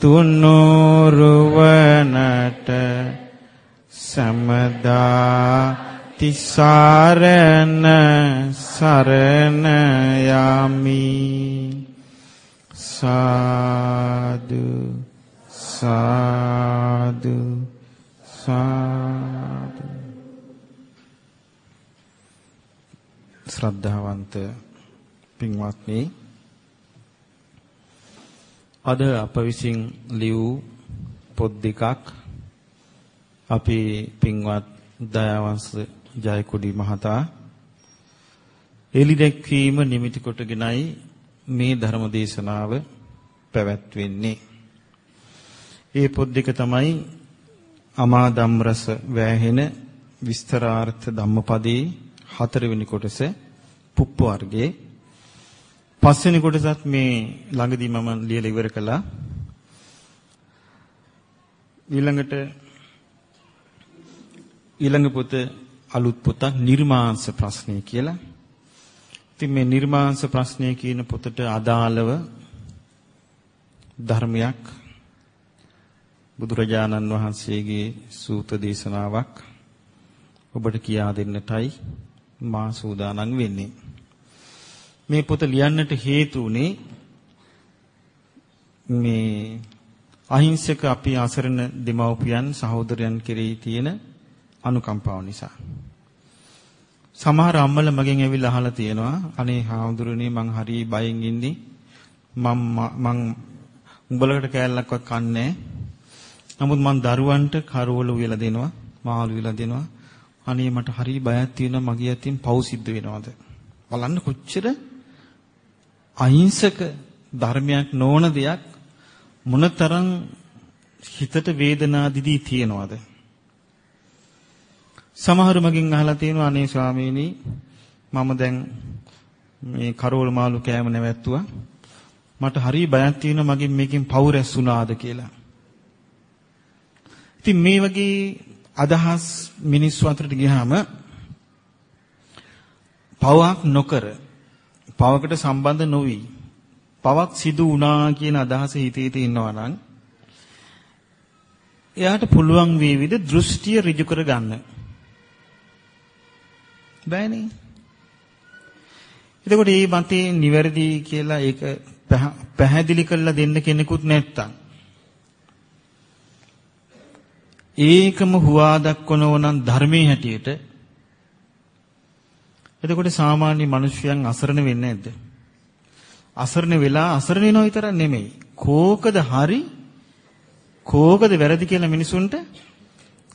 තුනුරුවනට සමදා තිසරණ සරණ යමි. සාදු සාදු සාදු. ශ්‍රද්ධාවන්ත පින්වත්නි අද අප විසින් ලියූ පොත් දෙකක් අපි පින්වත් දයාවංශ ජයකුඩි මහතා එලි දැක්වීම නිමිති කොටගෙනයි මේ ධර්ම දේශනාව පැවැත්වෙන්නේ. ඒ පොත් දෙක තමයි අමා ධම්රස වෑහෙන විස්තරාර්ථ ධම්මපදේ හතරවෙනි කොටස පුප්ප වර්ගයේ පස්වෙනි කොටසත් මේ ළඟදී මම ලියලා ඉවර කළා. ඊළඟට ඊළඟ පොත අලුත් පොතක් නිර්මාංශ ප්‍රශ්නය කියලා. ඉතින් මේ නිර්මාංශ ප්‍රශ්නය කියන පොතට අදාළව ධර්මයක් බුදුරජාණන් වහන්සේගේ සූත දේශනාවක් ඔබට කියා දෙන්නටයි මා සූදානම් වෙන්නේ. මේ පොත ලියන්නට හේතු උනේ මේ අහිංසක අපි අසරණ දෙමව්පියන් සහෝදරයන් කෙරෙහි තියෙන අනුකම්පාව නිසා. සමහර අම්මල මගෙන් ඇවිල්ලා අහලා තියෙනවා අනේ හාමුදුරනේ මං හරි බයෙන් ඉන්නේ. මම මං උඹලකට කෑල්ලක්වත් කන්නේ නමුත් මං දරුවන්ට කරවල උයලා දෙනවා මාළු උයලා දෙනවා. අනේ මට හරි බයක් තියෙනවා මගේ අතින් පව් සිද්ධ වෙනවද? බලන්න කොච්චර අහිංසක ධර්මයක් නොවන දෙයක් මොනතරම් හිතට වේදනා දිදී තියනවද සමහර මගෙන් අහලා තියෙනවා අනේ ස්වාමීනි මම දැන් මේ කරෝල මාළු කෑම නැවැත්තුවා මට හරි බයක් තියෙනවා මගෙන් මේකෙන් පව් රැස් වුණාද කියලා. ඉතින් මේ වගේ අදහස් මිනිස්සු අතරට ගියාම පවක් නොකර පවකට සම්බන්ධ නොවි පවක් සිදු වුණා කියන අදහස හිතේ තියෙනවා නම් එයාට පුළුවන් වේවිද දෘෂ්ටිය ඍජු කර ගන්න. බෑනේ. එතකොට මේ මතේ නිවැරදි කියලා ඒක පැහැදිලි කරලා දෙන්න කෙනෙකුත් නැත්තම් ඒකම හුවා දක්වනව නම් ධර්මයේ හැටියට එතකොට සාමාන්‍ය මිනිස්යන් අසරණ වෙන්නේ නැද්ද? අසරණ වෙලා අසරණ වෙනව විතරක් නෙමෙයි. කෝකද හරි කෝකද වැරදි කියලා මිනිසුන්ට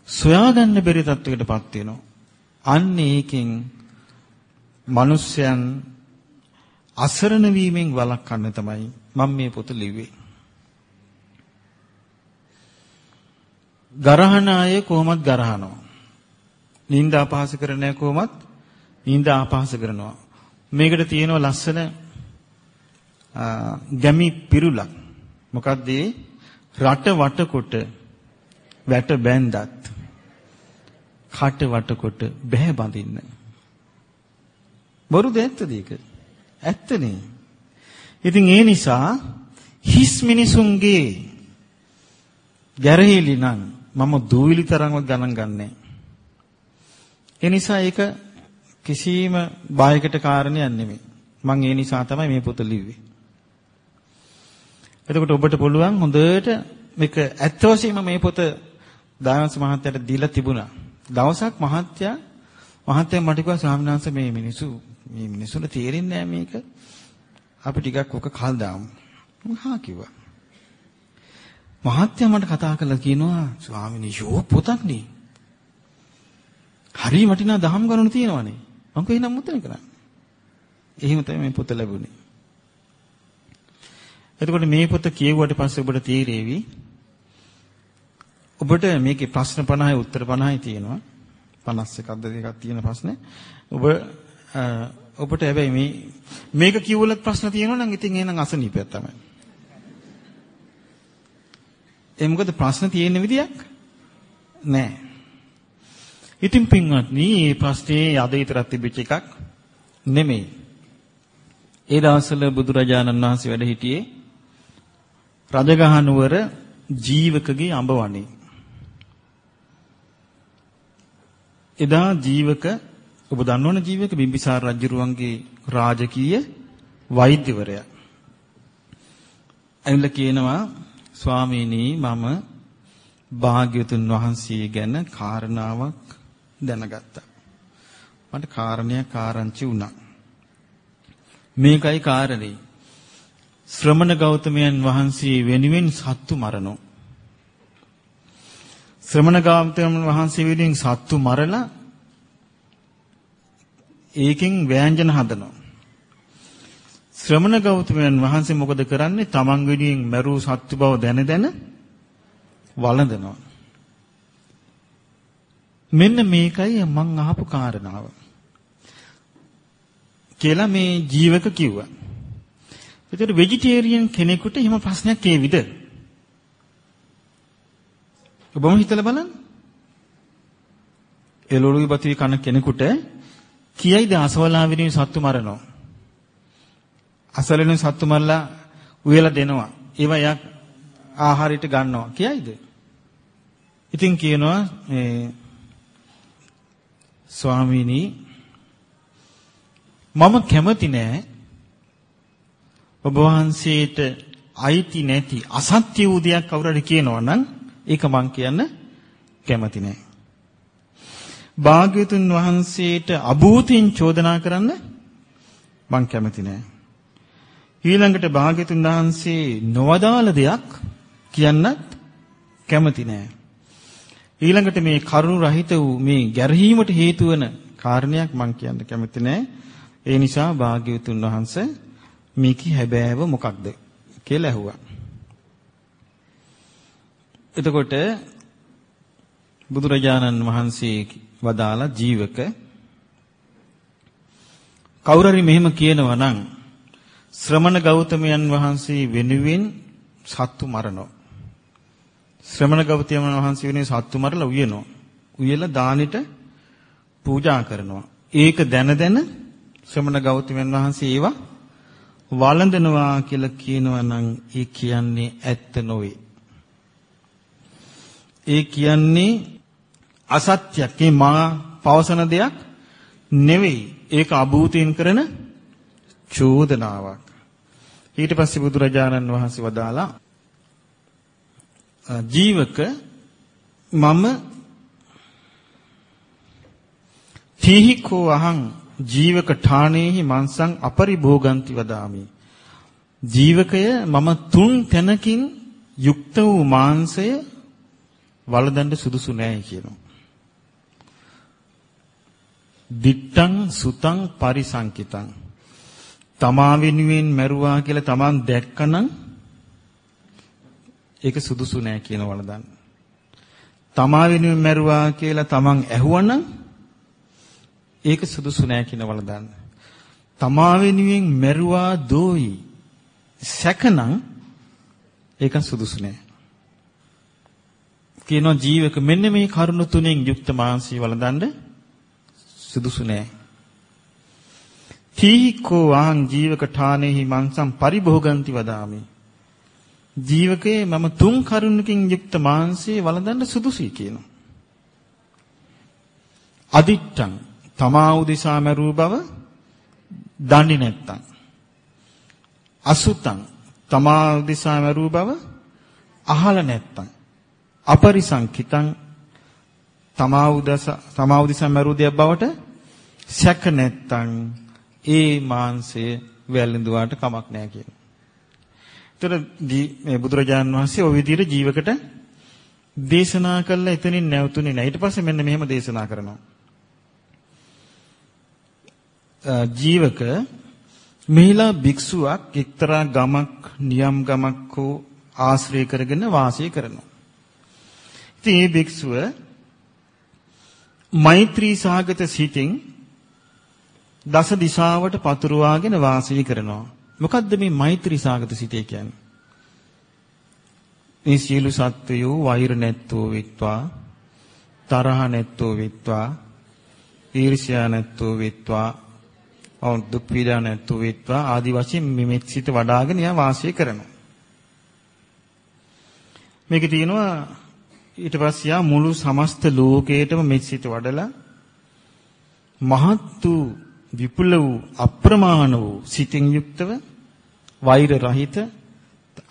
සොයාගන්න බැරි තත්වයකටපත් වෙනවා. අන්න ඒකෙන් මිනිස්යන් අසරණ වීමෙන් වළක්වන්න තමයි මම මේ පොත ලිව්වේ. ගරහන අය කොහොමද ගරහනවා? නින්දා අපහාස කරන අය කොහොමද නින්දා අපහාස කරනවා. මේකට තියෙනවා ලස්සන ගැමි පිරුලක්. මොකද්ද රට වට කොට වැට බැන්දත් කට වට කොට බැහැ බඳින්න. බොරුද ඇත්තද ඒක? ඇත්තනේ. ඉතින් ඒ නිසා හිස් මිනිසුන්ගේ ගැරහිලි නම් මම දූවිලි තරම්වත් ගණන් ගන්නෑ. ඒ නිසා ඒක කිසිම බායකට කාරණයක් නෙමෙයි. මම ඒ නිසා තමයි මේ පොත ලිව්වේ. එතකොට ඔබට පුළුවන් හොඳට මේක ඇත්ත වශයෙන්ම මේ පොත දායවංශ මහත්තයාට දීලා තිබුණා. දවසක් මහත්තයා මහත්තයා මට කිව්වා ස්වාමීන් වහන්සේ මේ මිනිස්සු මේ මිනිස්සුන්ට තේරෙන්නේ නැහැ මේක. අපි ටිකක් ඔක කල් දාමු. මම හා කිව්වා. මහත්තයා මට කතා කරලා කියනවා ස්වාමීනි යෝ පොතක් නේ. හරි වටිනා දහම් කරුණු තියෙනවානේ. මම කොහේ නම් මුද්‍රණය කරන්නේ. එහෙම තමයි මේ පොත ලැබුණේ. එතකොට මේ පොත කියවුවට පස්සේ ඔබට තේරෙවි ඔබට මේකේ ප්‍රශ්න 50යි උත්තර 50යි තියෙනවා. 51ක්ද දෙකක් තියෙන ප්‍රශ්නේ. ඔබ ඔබට හැබැයි මේ මේක කියවලත් ප්‍රශ්න තියෙනවා නම් ඉතින් එහෙනම් අසනීපයක් තමයි. ඒ මොකද ප්‍රශ්න තියෙන විදියක් නෑ. ඉතින් පින්වත්නි මේ ප්‍රශ්නේ අද විතරක් තිබිච්ච එකක් නෙමෙයි. ඒ දවස්වල බුදුරජාණන් වහන්සේ වැඩ සිටියේ රජගහ නුවර ජීවකගේ අඹවණේ. එදා ජීවක ඔබ දන්නවනේ ජීවක බිම්බිසාර රජුරුවන්ගේ රාජකීය වෛද්‍යවරයා. ඇවිල්ලා කියනවා ස්වාමීනි මම භාග්‍යතුන් වහන්සේ ගැන කාරණාවක් දැනගත්තා. මට කාරණයක් ආරංචි වුණා. මේකයි කාරණේ. ශ්‍රමණ ගෞතමයන් වහන්සේ වෙනුවෙන් සත්තු මරනෝ. ශ්‍රමණ ගෞතමයන් වහන්සේ වෙනුවෙන් සත්තු මරලා ඒකෙන් ව්‍යංජන හදනවා. ශ්‍රමණ ගෞතමයන් වහන්සේ මොකද කරන්නේ? තමන් වෙනුවෙන් මැරූ සත්තු බව දැන දැන වළඳනවා. මෙන්න මේකයි මං අහපු කාරණාව. කියලා මේ ජීවක කිව්වා. ඒතර වෙජිටේරියන් කෙනෙකුට එහෙම ප්‍රශ්නයක් ඒවිද? ඔබම හිතලා බලන්න. එළොළුයි බතුයි කන කෙනෙකුට කියයිද අසවලා විදිහේ සත්තු මරනවා. අසලෙන් සත්තු මරලා උයලා දෙනවා. ඒවා යක් ආහාරයට ගන්නවා. කියයිද? ඉතින් කියනවා මේ ස්වාමීනි මම කැමති නෑ ඔබ වහන්සේට අයිති නැති අසත්‍ය වූ දෙයක් කවුරු හරි කියනවා නම් ඒක මං කියන්න කැමති නෑ. භාග්‍යතුන් වහන්සේට අභූතින් චෝදනා කරන්න මං කැමති නෑ. ඊළඟට භාග්‍යතුන් වහන්සේ නොවදාළ දෙයක් කියන්නත් කැමති නෑ. ඊළඟට මේ කරුණ රහිත වූ මේ ගැරහීමට හේතු වන කාරණයක් මං කියන්න කැමති නෑ. ඒ නිසා භාග්‍යවතුන් වහන්සේ මේකේ හැබෑව මොකක්ද කියලා ඇහුවා. එතකොට බුදුරජාණන් වහන්සේ වදාලා ජීවක කවුරු හරි මෙහෙම කියනවා නම් ශ්‍රමණ ගෞතමයන් වහන්සේ වෙනුවෙන් සත්තු මරනවා. ශ්‍රමණ ගෞතමයන් වහන්සේ වෙනුවෙන් සත්තු මරලා උයනවා. උයලා දානෙට පූජා කරනවා. ඒක දැන දැන ශ්‍රමණ ගෞතමයන් වහන්සේ ඒවා වළඳනවා කියලා කියනවා නම් ඒ කියන්නේ ඇත්ත නොවේ. ඒ කියන්නේ අසත්‍යයක්. ඒ මා පවසන දෙයක් නෙවෙයි. ඒක අභූතයෙන් කරන චෝදනාවක්. ඊට පස්සේ බුදුරජාණන් වහන්සේ වදාලා ජීවක මම තීහිකෝ අහං ජීවක ඨානේහි මංසං අපරිභෝගಂತಿ වදාමි. ජීවකය මම තුන් තැනකින් යුක්ත වූ මාංශය වළඳන්න සුදුසු නෑ කියනවා. දිත්තං සුතං පරිසංකිතං තමා වෙනුවෙන් මැරුවා කියලා තමන් දැක්කනම් ඒක සුදුසු නෑ කියන වළඳන්න. තමා වෙනුවෙන් මැරුවා කියලා තමන් ඇහුවනම් ඒක සුදුසු නෑ කියන වළඳන්න. තමා වෙනුවෙන් මැරුවා දෝයි සැකනම් ඒක සුදුසු නෑ. කියනවා ජීවක මෙන්න මේ කරුණු තුනෙන් යුක්ත මාංශය වළඳන්න සුදුසු නෑ. තීහිකෝ ආං ජීවක ඨානෙහි මංසම් පරිභෝගಂತಿ වදාමි. ජීවකේ මම තුන් කරුණකින් යුක්ත මාංශය වළඳන්න සුදුසුයි කියනවා. අදිත්තං තමා උදෙසා මැරූ බව දන්නේ නැත්තම් අසුතං. තමා උදෙසා මැරූ බව අහලා නැත්තම් අපරිසංකිතං. තමා උදස තමා උදෙසා මරුදියක් බවට සැක නැත්තම් ඒ මාංශය වැළඳුවාට කමක් නැහැ කියනවා. ඒතර මේ බුදුරජාන් වහන්සේ ওই විදිහට ජීවකට දේශනා කළා එතනින් නැවතුනේ නැහැ. ඊට පස්සේ මෙන්න මෙහෙම දේශනා කරනවා. ජීවක මෙහිලා භික්ෂුවක් එක්තරා ගමක් නියම් ගමක් හෝ ආශ්‍රය කරගෙන වාසය කරනවා. ඉතින් මේ භික්ෂුව මෛත්‍රී සාගත සිතින් දස දිශාවට පතුරවාගෙන වාසය කරනවා. මොකද්ද මේ මෛත්‍රී සාගත සිතේ කියන්නේ? මේ සියලු සත්වයෝ වෛර නැත්තෝ වෙත්වා තරහ නැත්තෝ වෙත්වා ඊර්ෂ්‍යා නැත්තෝ වෙත්වා ඔව් දුක් පීඩා නැත්තෝ වෙත්වා ආදි වශයෙන් මෙමෙත් සිත වඩාගෙන යා වාසය කරනවා. මේකේ තියෙනවා ඊට පස්සේ යා මුළු සමස්ත ලෝකයටම මෙත් සිත වඩලා මහත් වූ විපුල වූ අප්‍රමාණ වූ සිතින් යුක්තව වෛර රහිත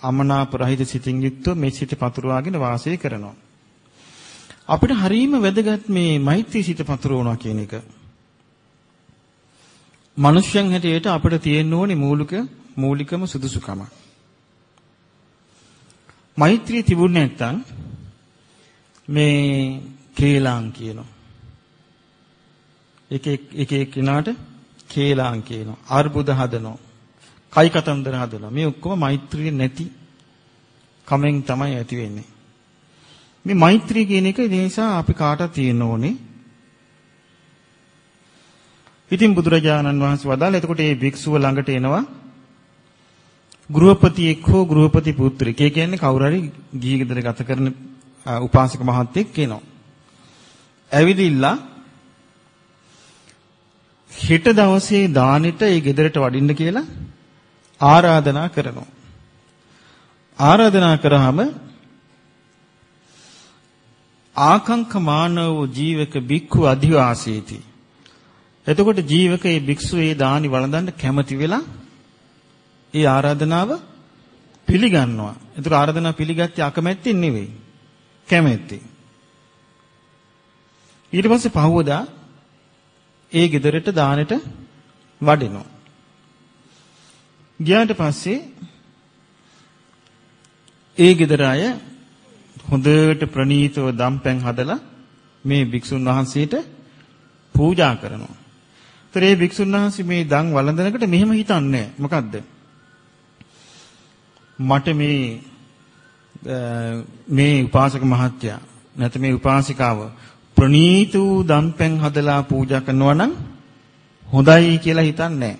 අමනාප රහිත සිතින් යුක්තව මේ සිත පතුරවාගෙන වාසය කරනවා. අපිට හරීම වැදගත් මේ මෛත්‍රී සිත පතුරවනවා කියන එක. මිනිස්යන් හැටියට අපිට තියෙන්න ඕනේ මූලික මූලිකම සුදුසුකම. මෛත්‍රිය තිබුණ නැත්නම් මේ කේලාම් කියනවා. එක එක එක කෙනාට කේලාම් කියනවා. අර්බුද හදනවා. කයි කතන්දර හදනවා. මේ ඔක්කොම මෛත්‍රිය නැති කමෙන් තමයි ඇති වෙන්නේ. මේ මෛත්‍රිය කියන එක ඒ නිසා අපි කාටත් තියෙන්න ඕනේ. ඉතින් බුදුරජාණන් වහන්සේ වදාළ එතකොට මේ භික්ෂුව ළඟට එනවා ගෘහපතියෙක් හෝ ගෘහපති පුත්‍රයෙක්. ඒ කියන්නේ කවුරු හරි ගිහි ගෙදර ගත කරන උපාසක මහත්තයෙක් එනවා. ඇවිදිලා හෙට දවසේ දානෙට ඒ ගෙදරට වඩින්න කියලා ආරාධනා කරනවා. ආරාධනා කරාම ආකංක මානව ජීවක බික්ඛු අධිවාසීති. එතකොට ජීවක ඒ භික්ෂුව ඒ දානි වළඳන්න කැමති වෙලා ඒ ආරාධනාව පිළිගන්නවා. ඒතර ආරාධනාව පිළිගත්තේ අකමැත්තෙන් නෙවෙයි. කැමැත්තෙන්. ඊට පස්සේ පහවදා ඒ ගෙදරට දානෙට වඩිනවා. ගියාට පස්සේ ඒ ගෙදර අය හොඳට ප්‍රණීතව දම්පැන් හදලා මේ භික්ෂුන් වහන්සේට පූජා කරනවා. ඒතර ඒ භික්ෂුන් වහන්සේ මේ දන් වළඳනකට මෙහෙම හිතන්නේ මොකද්ද? මට මේ මේ උපාසක මහත්තයා නැත්නම් මේ උපාසිකාව ප්‍රණීත වූ දම්පැන් හදලා පූජා කරනවා නම් හොඳයි කියලා හිතන්නේ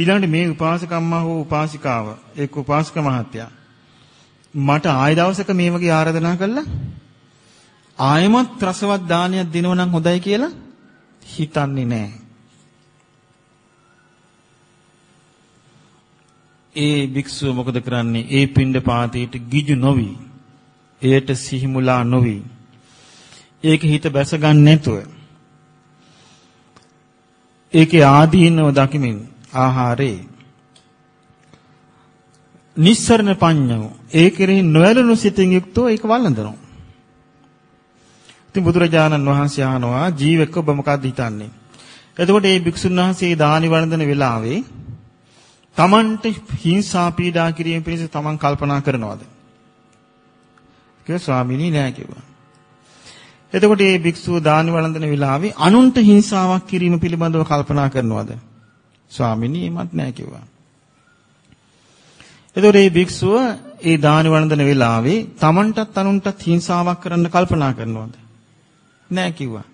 ඊළඟට මේ උපාසකම්මා හෝ උපාසිකාව එක් උපාසක මහත්තයා මට ආය දවසක මේ වගේ ආරාධනා කළා ආයමත් රසවත් දානයක් දෙනව නම් හොඳයි කියලා හිතන්නේ නැහැ. ඒ භික්ෂුව මොකද කරන්නේ? ඒ පින්ඩ පාතේට ගිජු නොවි. එයට සිහිමුලා නොවි. ඒක හිත බැස ගන්න නැතුව. ඒකේ ආදීනව දකිමින් ආහාරේ නිස්සරණ පඤ්ඤව ඒ කෙරෙහි නොඇලුණු සිතින් යුක්තව ඒක වළඳනවා. ඉතින් බුදුරජාණන් වහන්සේ අහනවා ජීවක ඔබ මොකක්ද හිතන්නේ? එතකොට මේ භික්ෂුන් වහන්සේ දානි වළඳන වෙලාවේ තමන්ට හිංසා පීඩා කිරීම පිණිස තමන් කල්පනා කරනවද? කියලා ස්වාමීනි නෑ කිව්වා. එතකොට මේ භික්ෂුව දානි වළඳන වෙලාවේ අනුන්ට හිංසාවක් කිරීම පිළිබඳව කල්පනා කරනවද? ස්වාමීනි එමත් නෑ කිව්වා. එතකොට මේ භික්ෂුව ඒ දානි වළඳන වෙලාවේ තමන්ටත් අනුන්ටත් හිංසාවක් කරන්න කල්පනා කරනවද? නෑ කිව්වා.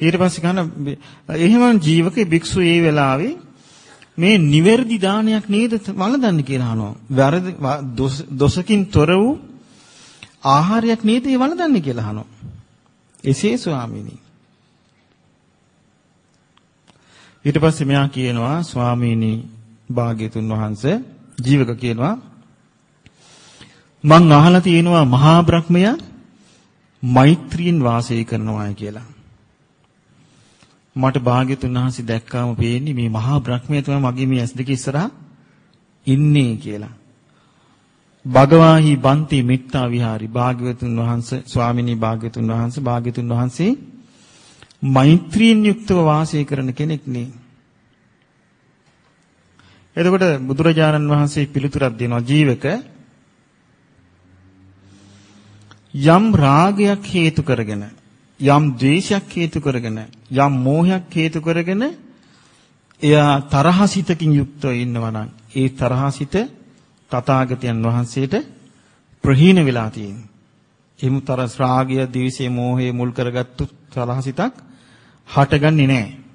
ඊට පස්සේ කන එහෙම ජීවක භික්ෂුව ඒ වෙලාවේ මේ නිවැරදි දානයක් නේද වළඳන්නේ කියලා අහනවා. වැරදි දොසකින් තොර වූ ආහාරයක් නේද ඒ වළඳන්නේ කියලා අහනවා. එසේ ස්වාමීනි. ඊට පස්සේ මෙයා කියනවා ස්වාමීනි භාග්‍යතුන් වහන්සේ ජීවක කියනවා මං අහලා තියෙනවා මහා බ්‍රහ්මයා මෛත්‍රියෙන් වාසය කරනවායි කියලා. මට භාග්‍යතුන් වහන්සේ දැක්කාම පේන්නේ මේ මහා බ්‍රහ්මයා තමයි මගේ මේ ඇස් දෙක ඉස්සරහා ඉන්නේ කියලා. භගවාහි බන්ති මිත්තා විහාරි භාග්‍යවතුන් වහන්සේ ස්වාමිනී භාග්‍යවතුන් වහන්සේ භාග්‍යවතුන් වහන්සේ මෛත්‍රියෙන් යුක්තව වාසය කරන කෙනෙක් නේ. එතකොට බුදුරජාණන් වහන්සේ පිළිතුරක් දෙනවා ජීවක යම් රාගයක් හේතු කරගෙන යම් ද්වේෂයක් හේතු කරගෙන යම් මෝහයක් හේතු කරගෙන එයා තරහසිතකින් යුක්තව ඉන්නවා නම් ඒ තරහසිත තථාගතයන් වහන්සේට ප්‍රහීන වෙලා තියෙනවා. එමුතර ශ්‍රාගය, ද්වේෂය, මෝහය මුල් කරගත්තු තරහසිතක් හටගන්නේ නැහැ.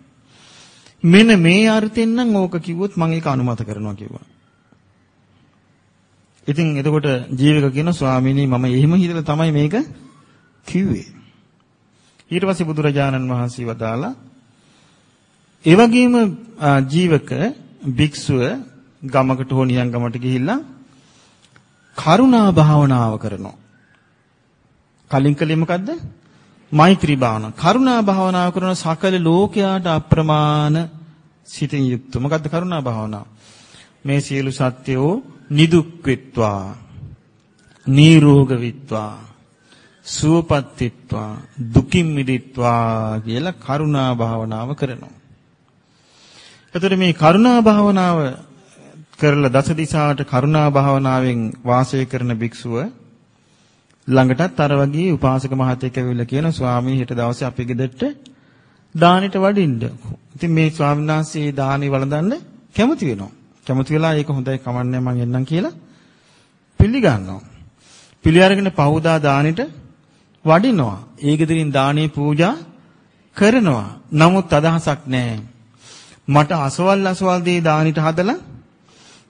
මෙන්න මේ අර්ථයෙන් නම් ඕක කිව්වොත් මම ඒක අනුමත කරනවා කිව්වා. ඉතින් එතකොට ජීවක කියන ස්වාමීනි මම එහෙම හිතලා තමයි මේක කිව්වේ. ඊට පස්සේ බුදුරජාණන් වහන්සේ වදාලා ඒ වගේම ජීවක භික්ෂුව ගමකට හෝ නියම් ගමකට ගිහිල්ලා කරුණා භාවනාව කරනවා. කලින් කලේ මොකද්ද? මෛත්‍රී භාවනාව. කරුණා භාවනාව කරන සකල ලෝකයාට අප්‍රමාණ සිතින් යුක්ත. මොකද්ද කරුණා භාවනාව? මේ සියලු සත්‍යෝ නිදුක් වෙත්වා. නිරෝග වෙත්වා. සුවපත් වෙත්වා. දුකින් මිදෙත්වා කියලා කරුණා භාවනාව කරනවා. එතකොට මේ කරුණා භාවනාව කරලා දස දිශාවට කරුණා භාවනාවෙන් වාසය කරන භික්ෂුව ළඟටත් අර වගේ උපාසක මහත්තයෙක් ඇවිල්ලා කියන ස්වාමී හෙට දවසේ අපේ ගෙදරට දානෙට වඩින්න. ඉතින් මේ ස්වාමීන් වහන්සේ දානි වළඳන්න කැමති වෙනවා. කැමති වෙලා ඒක හොඳයි කමන්නේ මං එන්නම් කියලා පිළිගන්නවා. පිළි අරගෙන පහුදා දානෙට වඩිනවා. ඒ ගෙදරින් දානේ පූජා කරනවා. නමුත් අදහසක් නැහැ. මට අසවල් අසවල් දේ දානිට හදලා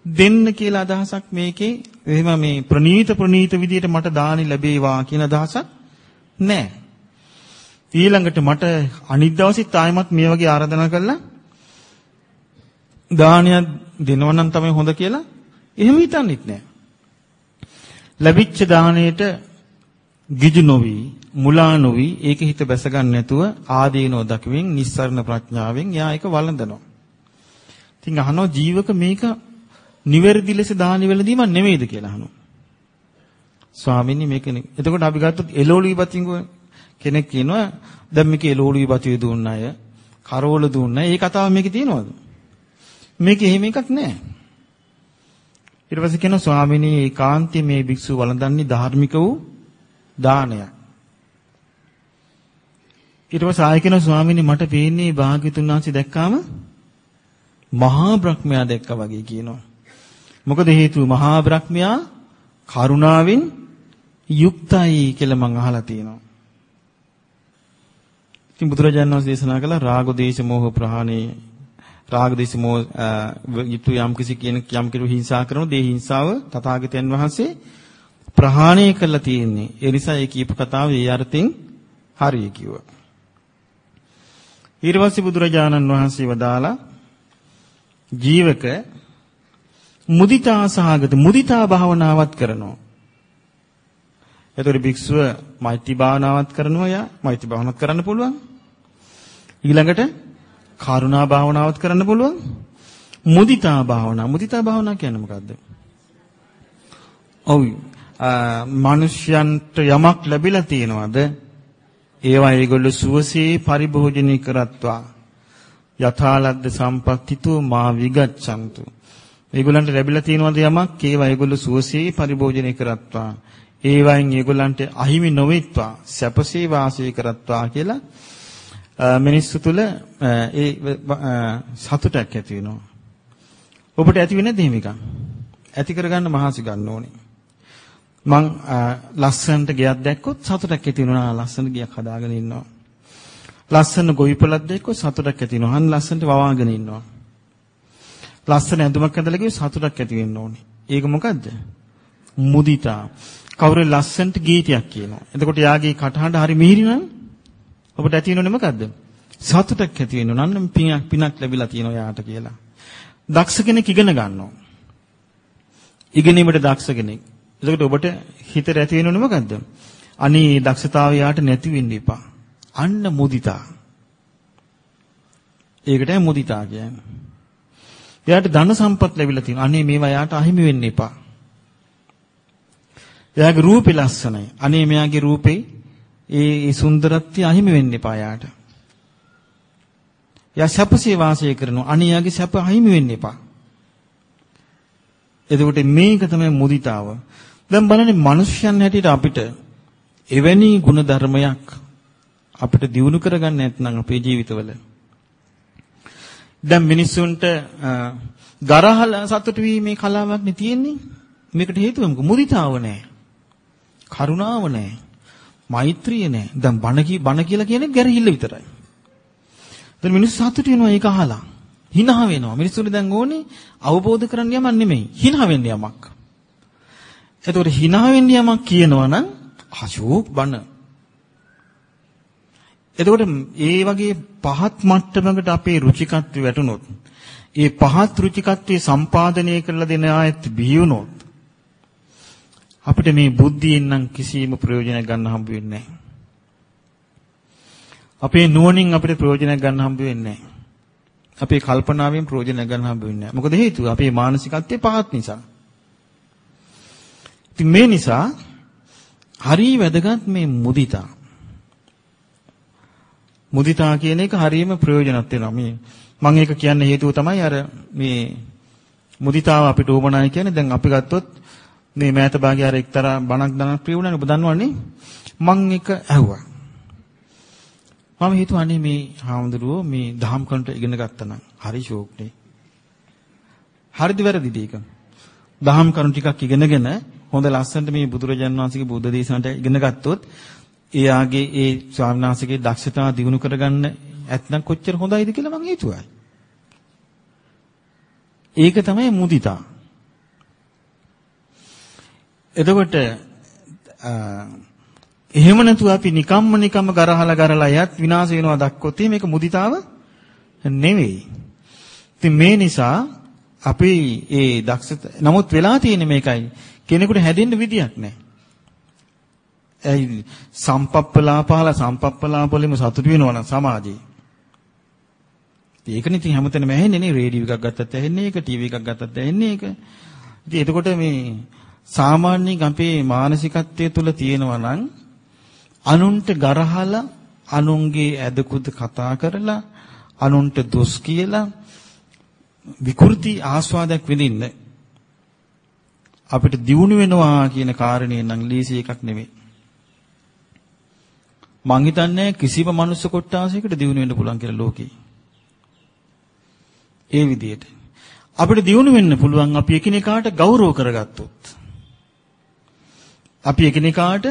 දෙන්න කියලා අදහසක් මේකේ එහෙම මේ ප්‍රනීත ප්‍රනීත විදියට මට දානි ලැබේවා කියන අදහසක් නැහැ. ඊළඟට මට අනිත් දවසෙත් ආයෙමත් මේ වගේ ආරාධනා කළා දානයක් දෙනවා නම් තමයි හොඳ කියලා එහෙම හිතන්නෙත් නැහැ. ලැබිච්ච දාණයට ගිජු නොවි මුලා නොවි ඒක හිත බැස ගන්න නැතුව ආදීනෝ දක්වමින් නිස්සරණ ප්‍රඥාවෙන් යා ඒක වළඳනවා. ඉතින් අහනවා ජීවක මේක නිවැරදි ලෙස දානි වෙලදීම නෙමෙයිද කියලා අහනවා. ස්වාමීනි මේකනේ. එතකොට අපි ගත්තොත් එළෝලී බතිංග කෙනෙක් කියනවා දැන් මේක එළෝලී බතිය දුන්න අය, කරවල දුන්න අය. ඒ කතාව මේකේ තියෙනවද? මේකේ එහෙම එකක් නැහැ. ඊට පස්සේ කියනවා ස්වාමීනි ඒකාන්තයේ මේ භික්ෂුව වළඳන්නේ ධාර්මික වූ දානයක්. ඊට පස්සේ ආයෙ කියනවා ස්වාමීනි මට පේන්නේ භාග්‍යතුන් වහන්සේ දැක්කාම මහා බ්‍රහ්මයා දැක්කා වගේ කියනවා. මොකද හේතුව මහා බ්‍රහ්මයා කරුණාවෙන් යුක්තයි කියලා මම අහලා තියෙනවා. ඉතින් බුදුරජාණන් වහන්සේ දේශනා කළා රාග දේශ මොහ ප්‍රහාණේ රාග දේශ මොහ යුතු යම් කිසි කෙනෙක් යම් කෙනෙකු හිංසා කරනොත් ඒ හිංසාව තථාගතයන් වහන්සේ ප්‍රහාණය කළා තියෙන්නේ. ඒ නිසා ඒ කියපු කතාව ඒ අර්ථයෙන් හරිය කිව්වා. ඊට පස්සේ බුදුරජාණන් වහන්සේ වදාලා ජීවක මුදිතා සහගත මුදිතා භාවනාවත් කරනවා. එතකොට භික්ෂුව මෛත්‍රී භාවනාවත් කරනවා යා මෛත්‍රී භාවනාවත් කරන්න පුළුවන්. ඊළඟට කරුණා භාවනාවත් කරන්න පුළුවන්. මුදිතා භාවනා මුදිතා භාවනා කියන්නේ මොකද්ද? ඔව් මිනිස්යන්ට යමක් ලැබිලා තියෙනවද? ඒවා ඒගොල්ලෝ සුවසේ පරිභෝජනය කරත්වා. යථාලද්ද සම්පත්තිතෝ මා විගච්ඡන්තු ඒගොල්ලන්ට ලැබිලා තියෙනවද යමක් ඒවා ඒගොල්ලෝ සුවසේ පරිභෝජනය කරත්වා. ඒවයින් ඒගොල්ලන්ට අහිමි නොවෙත්වා සැපසේ වාසය කරත්වා කියලා මිනිස්සු තුළ ඒ සතුටක් ඇති වෙනවා. ඔබට ඇති වෙන්නේ නැද්ද එහෙම එකක්? ඇති කරගන්න මහන්සි ගන්න ඕනේ. මං ලස්සනට ගයක් දැක්කොත් සතුටක් ඇති වෙනවා ලස්සන ගයක් හදාගෙන ඉන්නවා. ලස්සන ගොවිපළක් දැක්කොත් සතුටක් ඇති වෙනවා. අන් ලස්සනට වවාගෙන ඉන්නවා. ලස්සන ඇඳුමක් ඇඳලා ගිය සතුටක් ඇති වෙන්න ඕනේ. ඒක මොකද්ද? මුදිතා. කවුරු ලස්සනට ගීතයක් කියනවා. එතකොට යාගේ කටහඬ හරි මිහිරි නම් ඔබට ඇති වෙනවනේ මොකද්ද? සතුටක් ඇති වෙනවා. නන්නම් පිනක් පිනක් ලැබිලා තියෙනවා යාට කියලා. දක්ෂ කෙනෙක් ඉගෙන ගන්නවා. ඉගෙනීමට දක්ෂ කෙනෙක්. එතකොට ඔබට හිතට ඇති වෙනවනේ මොකද්ද? අනේ දක්ෂතාවය යාට නැති වෙන්න එපා. අන්න මුදිතා. ඒකටයි මුදිතා කියන්නේ. එයාට ධන සම්පත් ලැබිලා තියෙනවා. අනේ මේවා එයාට අහිමි වෙන්න එපා. එයාගේ රූපේ ලස්සනයි. අනේ මෙයාගේ රූපේ ඒ සුන්දරත්වය අහිමි වෙන්න එපා යාට. එයා සැපසේ වාසය කරනවා. අනේ යාගේ සැප අහිමි වෙන්න එපා. එතකොට මේක තමයි මුදිතාව. දැන් බලන්න මිනිස්යන් හැටියට අපිට එවැනි ගුණ ධර්මයක් අපිට දිනු කරගන්න නැත්නම් අපේ ජීවිතවල දැන් මිනිස්සුන්ට ගරහලා සතුට වීමේ කලාවක් නේ තියෙන්නේ. මේකට හේතුව මොකද? මුදිතාව නැහැ. කරුණාව නැහැ. මෛත්‍රිය නැහැ. දැන් බණ කී බණ කියලා කියන්නේ ගැරහිල්ල විතරයි. දැන් මිනිස්සු සතුට වෙනවා ඒක අහලා. hina වෙනවා. මිනිස්සුන්ට දැන් ඕනේ අවබෝධ කරගන්න යමක් නෙමෙයි. hina වෙන්න යමක්. එතකොට hina වෙන්න යමක් කියනවා නම් අශෝක් බණ. එතකොට ඒ වගේ පහත් මට්ටමකට අපේ රුචිකත්වය වැටුනොත් ඒ පහත් රුචිකත්වයේ සම්පාදනය කරලා දෙන ආයත් බිහිවුනොත් අපිට මේ බුද්ධියෙන් නම් කිසිම ප්‍රයෝජනයක් ගන්න හම්බ වෙන්නේ නැහැ. අපේ නුවණින් අපිට ප්‍රයෝජනයක් ගන්න හම්බ වෙන්නේ නැහැ. අපේ කල්පනාවෙන් ප්‍රයෝජනයක් ගන්න හම්බ වෙන්නේ නැහැ. මොකද හේතුව අපේ මානසිකත්වයේ පහත් නිසා. ඉතින් මේ නිසා හරි වැදගත් මේ මුදිතා. මුදිතා කියන එක හරියම ප්‍රයෝජනවත් වෙනවා. මේ මම ඒක කියන්න හේතුව තමයි අර මේ මුදිතාව අපිට ඕමනායි කියන්නේ දැන් අපි ගත්තොත් මේ මෑත භාගයේ අර එක්තරා බණක් දනක් ප්‍රිය වුණානේ ඔබ දන්නවනේ මම එක ඇහුවා මම හිතුවානේ මේ හාමුදුරුවෝ මේ දහම් කන්ට ඉගෙන ගත්තා නම් හරි ෂෝක්නේ හරිද වැරදිද ඒක දහම් කරුණු ටිකක් ඉගෙනගෙන හොඳ ලස්සනට මේ බුදුරජාණන් වහන්සේගේ බුද්ධ දේශනාවට ඉගෙන ගත්තොත් එයාගේ ඒ ස්වාමීන් වහන්සේගේ දක්ෂතාව දිනු කරගන්න ඇත්නම් කොච්චර හොඳයිද කියලා මං හිතුවා. ඒක තමයි මුදිතා. එතකොට එහෙම නැතුව අපි නිකම්ම නිකම්ම ගරහලා ගරලා යත් විනාශ වෙනවා දක්කොත් මේක මුදිතාව නෙවෙයි. ඉතින් මේ නිසා අපි ඒ දක්ෂත නමුත් වෙලා තියෙන්නේ මේකයි කෙනෙකුට හැදෙන්න විදියක් නැහැ. ඇයි සම්පප්පලාපහලා සම්පප්පලාපවලින්ම සතුටු වෙනවා නම් සමාජේ. ඒකනේ ඉතින් හැමතැනම ඇහෙන්නේ නේ රේඩියෝ එකක් ගත්තත් ඇහෙන්නේ ඒක ටීවී එකක් ගත්තත් ඇහෙන්නේ ඒක. ඉතින් එතකොට මේ සාමාන්‍යයෙන් අපේ මානසිකත්වයේ තුල තියෙනවා නම් අනුන්ට ගරහලා අනුන්ගේ ඇදකුද කතා කරලා අනුන්ට දොස් කියලා විකෘති ආස්වාදයක් විඳින්න අපිට දියුණු වෙනවා කියන කාරණේ නම් ලීසි එකක් නෙමෙයි. මං හිතන්නේ කිසිම මනුස්ස කොට්ටාසයකට දියුණු වෙන්න පුළුවන් කියලා ලෝකේ. ඒ විදිහට. අපිට දියුණු වෙන්න පුළුවන් අපි එකිනෙකාට ගෞරව කරගත්තොත්. අපි එකිනෙකාට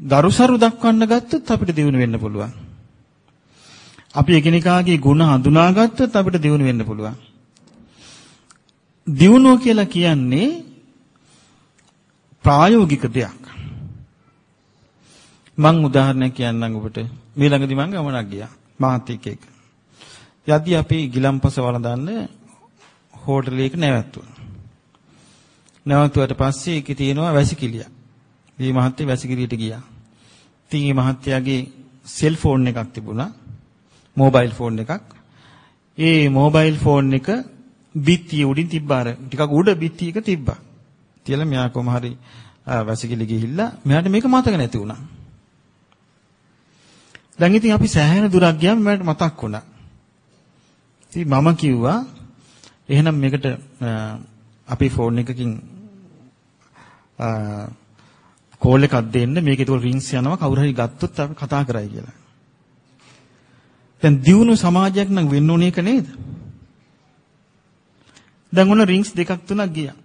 දරුසරු දක්වන්න ගත්තොත් අපිට දියුණු වෙන්න පුළුවන්. අපි එකිනෙකාගේ ಗುಣ හඳුනාගත්තොත් අපිට දියුණු වෙන්න පුළුවන්. දියුණුව කියලා කියන්නේ ප්‍රායෝගික දෙයක්. මං උදාහරණයක් කියන්නම් ඔබට. මේ ළඟදි මං ගමනක් ගියා. මාත් එක්ක එක. යද්දී අපි ගිලම්පස වළඳන්න හෝටලයක නැවැත්තුවා. නැවතුවට පස්සේ ඒකේ තියෙනවා වැසිකිළිය. මේ මහත්තයා වැසිකිළියට ගියා. ඉතින් මේ මහත්තයාගේ සෙල්ෆෝන් එකක් තිබුණා. මොබයිල් ෆෝන් එකක්. ඒ මොබයිල් ෆෝන් එක බිත්තිය උඩින් තිබ්බාර. ටිකක් උඩ බිත්තිය එක තිබ්බා. තියලා මෙයා කොහම හරි වැසිකිළි ගිහිල්ලා මෙයාට මේක මතක නැති වුණා. දැන් ඉතින් අපි සෑහෙන දුරක් ගියාම මට මතක් වුණා. ඉතින් මම කිව්වා එහෙනම් මේකට අපේ ෆෝන් එකකින් කෝල් එකක් දෙන්න මේක ඒක රින්ග්ස් යනවා කවුරු හරි ගත්තොත් අපි කතා කරයි කියලා. දැන් දියුණු සමාජයක් නම් වෙන්න ඕනේ ඒක නේද? දැන් ඔන්න රින්ග්ස් දෙකක් තුනක් ගියා.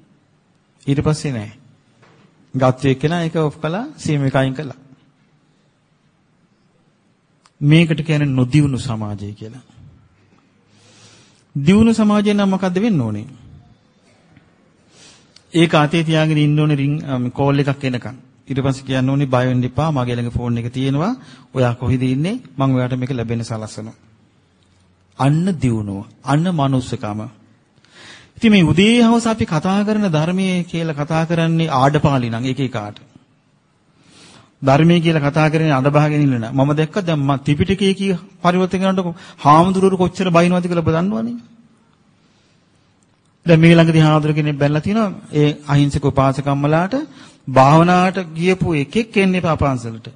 ඊට පස්සේ නෑ. ගත්ත එක්කෙනා ඒක ඔෆ් කළා සීම එක අයින් කළා. මේකට කියන්නේ නොදියුණු සමාජය කියලා. දියුණු සමාජය නම් මොකද්ද වෙන්න ඕනේ? ඒක අතේ තියාගෙන ඉන්න ඕනේ රින් කෝල් එකක් එනකන්. ඊට පස්සේ කියන්න ඕනේ බය වෙන්න එපා මගේ ළඟ ෆෝන් එක තියෙනවා. ඔයා කොහෙද ඉන්නේ? මම ඔයාට මේක ලැබෙන්න සලස්සනවා. අන්න දියුණුව. අන්න මනුස්සකම. ඉතින් මේ උදේ හවස අපි කතා කරන ධර්මයේ කියලා කතා කරන්නේ ආඩපාලි නම් එක එකාට. ධර්මයේ කියලා කතා කරන්නේ අඬබහගෙන ඉන්න නෑ. මම දැක්ක දැන් මම ත්‍රිපිටකයේ කී පරිවර්තන කරනකොට හාමුදුරුවෝ කොච්චර බයිනවද කියලා ඔබ දන්නවනේ. දැන් මේ ළඟදී හාමුදුර කෙනෙක් බැලලා තිනවා ඒ අහිංසක උපාසකම්මලාට භාවනාවට ගියපු එකෙක් එන්න එපා පන්සලට.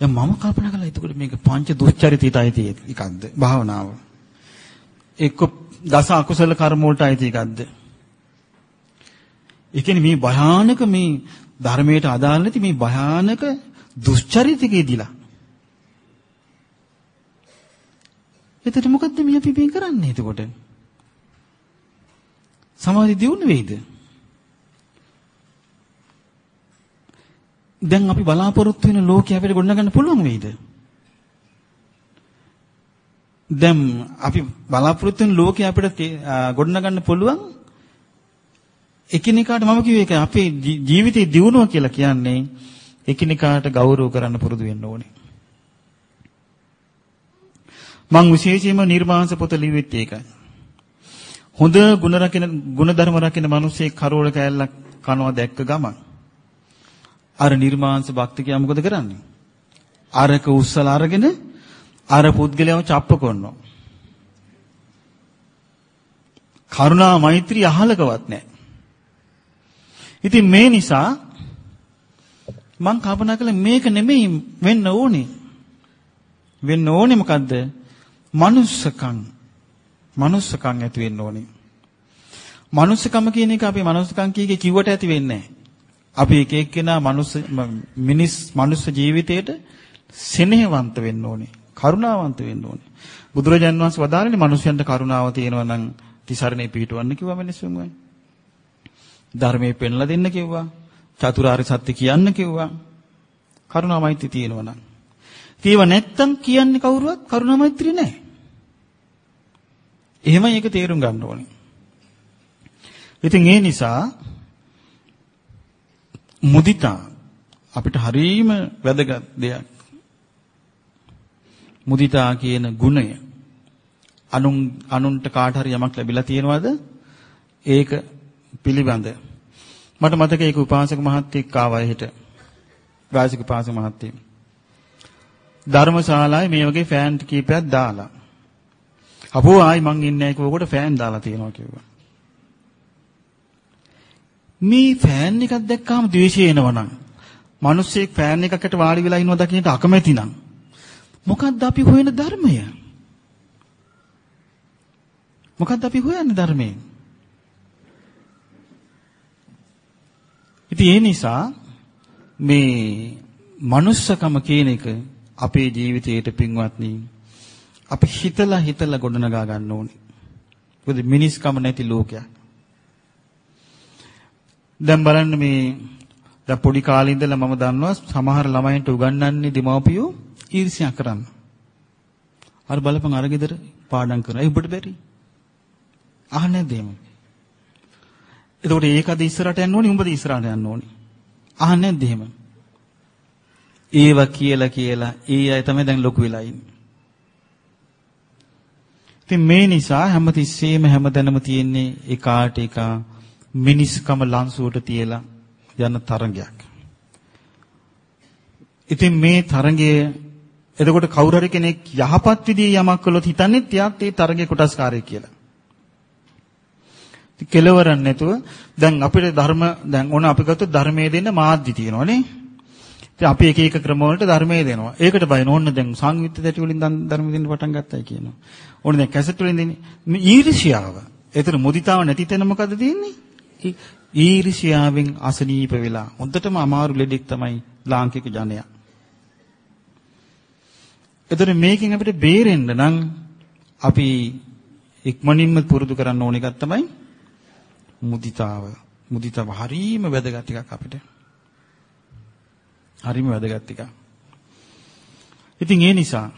දැන් මම කල්පනා කළා එතකොට මේක පංච දුස්චරිතයට අයිති එකක්ද භාවනාව. එක්ක දස අකුසල කර්ම වලට අයිති එකක්ද? ඒ කියන්නේ මේ භයානක මේ ධර්මයට අදාළ නැති මේ භයානක දුස්චරිතකෙදිලා. එතකොට මොකද්ද මේ අපි මේ කරන්නේ එතකොට? සමාධි දියුණු වෙයිද? දැන් අපි බලාපොරොත්තු වෙන ලෝකය අපිට ගොඩනගන්න පුළුවන් වෙයිද? දැන් අපි බලාපොරොත්තු වෙන ලෝකය අපිට ගොඩනගන්න පුළුවන් එකිනෙකාට මම කිව්වේ ඒක අපේ ජීවිතේ දියුණුව කියලා කියන්නේ එකිනෙකාට ගෞරව කරන්න පුරුදු වෙන්න ඕනේ. මං විශේෂයෙන්ම නිර්මාංශ පොත ලිව්වෙත් ඒකයි. හොඳ ගුණ රකින ගුණ ධර්ම රකින මිනිස්සේ කරෝල කෑල්ලක් කනවා දැක්ක ගමන් අර නිර්මාංශ භක්තිකයා මොකද කරන්නේ? අරක උස්සලා අරගෙන අර පුද්ගලයාව චප්ප කරනවා. කරුණා මෛත්‍රී අහලකවත් නැහැ. ඉතින් මේ නිසා මං කල්පනා කළා මේක නෙමෙයි වෙන්න ඕනේ. වෙන්න ඕනේ මොකද්ද? manussකම්. Manussකම් ඇති වෙන්න ඕනේ. manussකම කියන එක අපි manussකම් කීකේ කිව්වට ඇති වෙන්නේ නැහැ. අපි එක එක්කෙනා මනුස්ස මිනිස් මනුස්ස ජීවිතයට සෙනෙහවන්ත වෙන්න ඕනේ. කරුණාවන්ත වෙන්න ඕනේ. බුදුරජාන් වහන්සේ වදාළේ මිනිස්යන්ට කරුණාව තියෙනවා නම් තිසරණේ පිහිටවන්න කිව්වා මිනිස්සුන්ගෙන්. ධර්මයේ පෙන්ලා දෙන්න කිව්වා. චතුරාර්ය සත්‍ය කියන්න කිව්වා. කරුණාමෛත්‍රිය තියෙනවා නම්. ඒව නැත්තම් කියන්නේ කවුරුවත් කරුණාමෛත්‍රිය නැහැ. එහෙමයි ඒක තේරුම් ගන්න ඕනේ. ඉතින් ඒ නිසා මුදිතා අපිට හරීම වැදගත් දෙයක්. මුදිතා කියන ගුණය අනුන් අනුන්ට කාට හරි යමක් ලැබිලා තියෙනවද? ඒක පිළිබඳ මට මතකයි ඒක උපාසක මහත්තයෙක් ආවා එහෙට. වාසික උපාසක මහත්තයෙක්. ධර්මශාලාවේ මේ වගේ ෆෑන් කීපයක් දාලා. අපෝ ආයි මං ඉන්නේ නැහැ කිව්වකොට ෆෑන් දාලා තියෙනවා කිව්වා. මේ ෆෑන් එකක් දැක්කාම ද්වේෂය එනවනම් මිනිස්සෙක් ෆෑන් එකකට වාඩි වෙලා ඉන්නවා දකින්නට අකමැති නම් මොකද්ද අපි හොයන ධර්මය? මොකද්ද අපි හොයන්නේ ධර්මයෙන්? ඉතින් ඒ නිසා මේ manussකම කියන එක අපේ ජීවිතයේට පින්වත්නි අපි හිතලා හිතලා ගොඩනගා ගන්න ඕනේ. මොකද මිනිස්කම නැති ලෝකයක්. දැන් බලන්න මේ දැන් පොඩි කාලේ ඉඳලා මම දන්නවා සමහර ළමයින්ට උගන්වන්නේ දෙමව්පියෝ ඊර්ෂ්‍යා කරන්න. අර බලපන් අර ගෙදර පාඩම් කරා. ඒ ඔබට බැරි. අහන්නේ දෙම. එතකොට ඒකද ඉස්සරහට යන්න ඕනි උඹද ඉස්සරහට යන්න ඕනි. අහන්නේ නැද්ද එහෙම? ඒව කියලා කියලා ඒ අය තමයි දැන් ලොකු වෙලා ඉන්නේ. ඉතින් මේ නිසා හැමතිස්සෙම හැමදැනම තියෙන්නේ එකාට එක මිනිස්කම ලංසුවට තියලා යන තරඟයක්. ඉතින් මේ තරඟය එතකොට කවුරු හරි කෙනෙක් යහපත් විදිහේ යමක් කළොත් හිතන්නේ තියාත් ඒ තරඟේ කොටස්කාරයෙක් කියලා. කෙලවරක් නැතුව දැන් අපිට ධර්ම දැන් ඕන අපි ගත්තොත් ධර්මයේ දෙන්න මාධ්‍ය තියෙනවනේ. ඉතින් අපි එක එක ක්‍රම වලට ධර්මයේ දෙනවා. ඒකට බයින ඕන්න දැන් සංයුක්ත දැටි වලින් ධර්ම දෙන්න පටන් ගත්තයි කියනවා. ඕන දැන් කැසට් වලින් දෙන්නේ. මේ ඊර්ෂ්‍යාව. ඒතර මුදිතාව නැති තැන මොකද තියෙන්නේ? ඊර්ෂ්‍යාවෙන් අසනීප වෙලා හොඳටම අමාරු ලෙඩෙක් තමයි ලාංකික ජනයා. ඒතර මේකෙන් අපිට බේරෙන්න නම් අපි ඉක්මනින්ම පුරුදු කරන්න ඕන එකක් තමයි මුදිතාව. මුදිතාව හරීම වැදගත් එකක් අපිට. හරීම වැදගත් එකක්. ඉතින් ඒ නිසා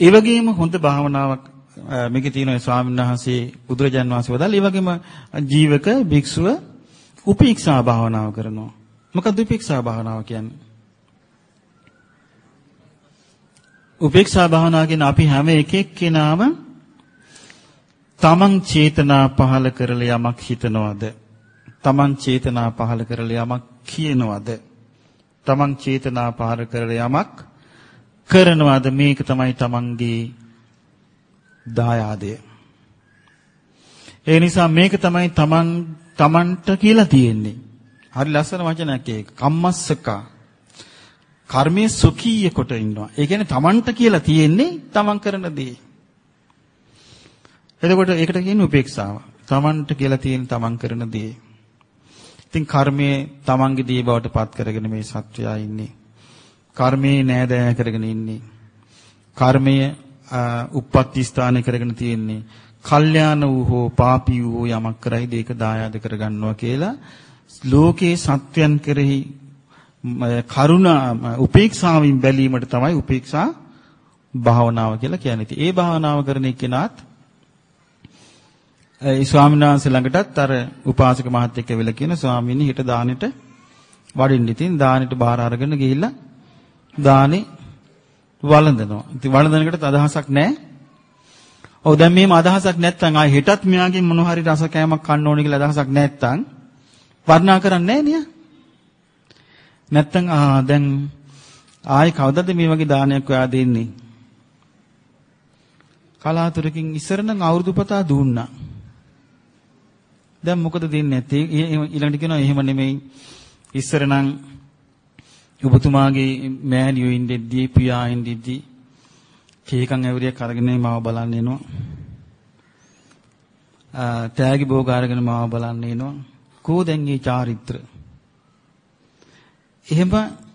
ඒ වගේම හොඳ භාවනාවක් මේකේ තියෙනවා ස්වාමීන් වහන්සේ බුදුරජාන් වහන්සේ වදාළ ඒ වගේම ජීවක භික්ෂුව උපේක්ෂා භාවනාව කරනවා. මොකක්ද උපේක්ෂා භාවනාව කියන්නේ? උපේක්ෂා භාවනාව කියන අපි හැම එකෙක් කෙනාම තමන් චේතනා පහල කරලා යමක් හිතනවද? තමන් චේතනා පහල කරලා යමක් කියනවද? තමන් චේතනා පහල කරලා යමක් කරනවද? මේක තමයි තමන්ගේ දායාදය. ඒ නිසා මේක තමයි තමන් තමන්ට කියලා තියෙන්නේ. හරි ලස්සන වචනයක් ඒක. කම්මස්සකා. කර්මයේ සුඛීය කොට ඉන්නවා. ඒ කියන්නේ තමන්ට කියලා තියෙන්නේ තමන් කරන දේ. එතකොට ඒකට කියන්නේ උපේක්ෂාව. තමන්ට කියලා තියෙන තමන් කරන දේ. ඉතින් කර්මයේ තමන්ගේ දේ බවට පත් කරගෙන මේ සත්වයා ඉන්නේ. කර්මයේ නෑදෑ කරගෙන ඉන්නේ. කර්මය උප්පත්ති ස්ථානය කරගෙන තියෙන්නේ. කල්යාණ වූ හෝ පාපී වූ යමක් කරයි ඒක දායාද කරගන්නවා කියලා ලෝකේ සත්‍යයන් කෙරෙහි කරුණා උපේක්ෂාවෙන් බැලීමට තමයි උපේක්ෂා භාවනාව කියලා කියන්නේ. ඒ භාවනාව කරන එක්කෙනාත් ඒ ස්වාමීන් වහන්සේ ළඟටත් අර උපාසක මහත්තයෙක් ඇවිල්ලා කියන ස්වාමීනි හිට දානෙට වඩින්න. ඉතින් දානෙට බාර අරගෙන ගිහිල්ලා දානේ වළඳනවා. ඉතින් වළඳනකට අදහසක් නැහැ. ඔව් දැන් මේම අදහසක් නැත්තම් ආයෙ හෙටත් මෙයාගෙන් මොන හරි රස කෑමක් කන්න ඕනේ කියලා අදහසක් නැත්තම් වර්ණා කරන්නේ නැහැ නැත්තම් ආ දැන් ආයෙ කවදද මේ වගේ දානයක් ඔයා දෙන්නේ? කලාතුරකින් ඉස්සර නම් අවුරුදු පතා දුන්නා. දැන් මොකද දෙන්නේ නැත්තේ? ඊළඟට කියනවා එහෙම නෙමෙයි. ඉස්සර නම් ඔබතුමාගේ මෑණියෝ ඉඳෙද්දී පියා ඉඳෙද්දී කේකන් ඇවරියක් අරගෙන මාව බලන්න එනවා. තෑගි භෝග අරගෙන මාව බලන්න එනවා. කෝ දැන් මේ චාරිත්‍ර? එහෙම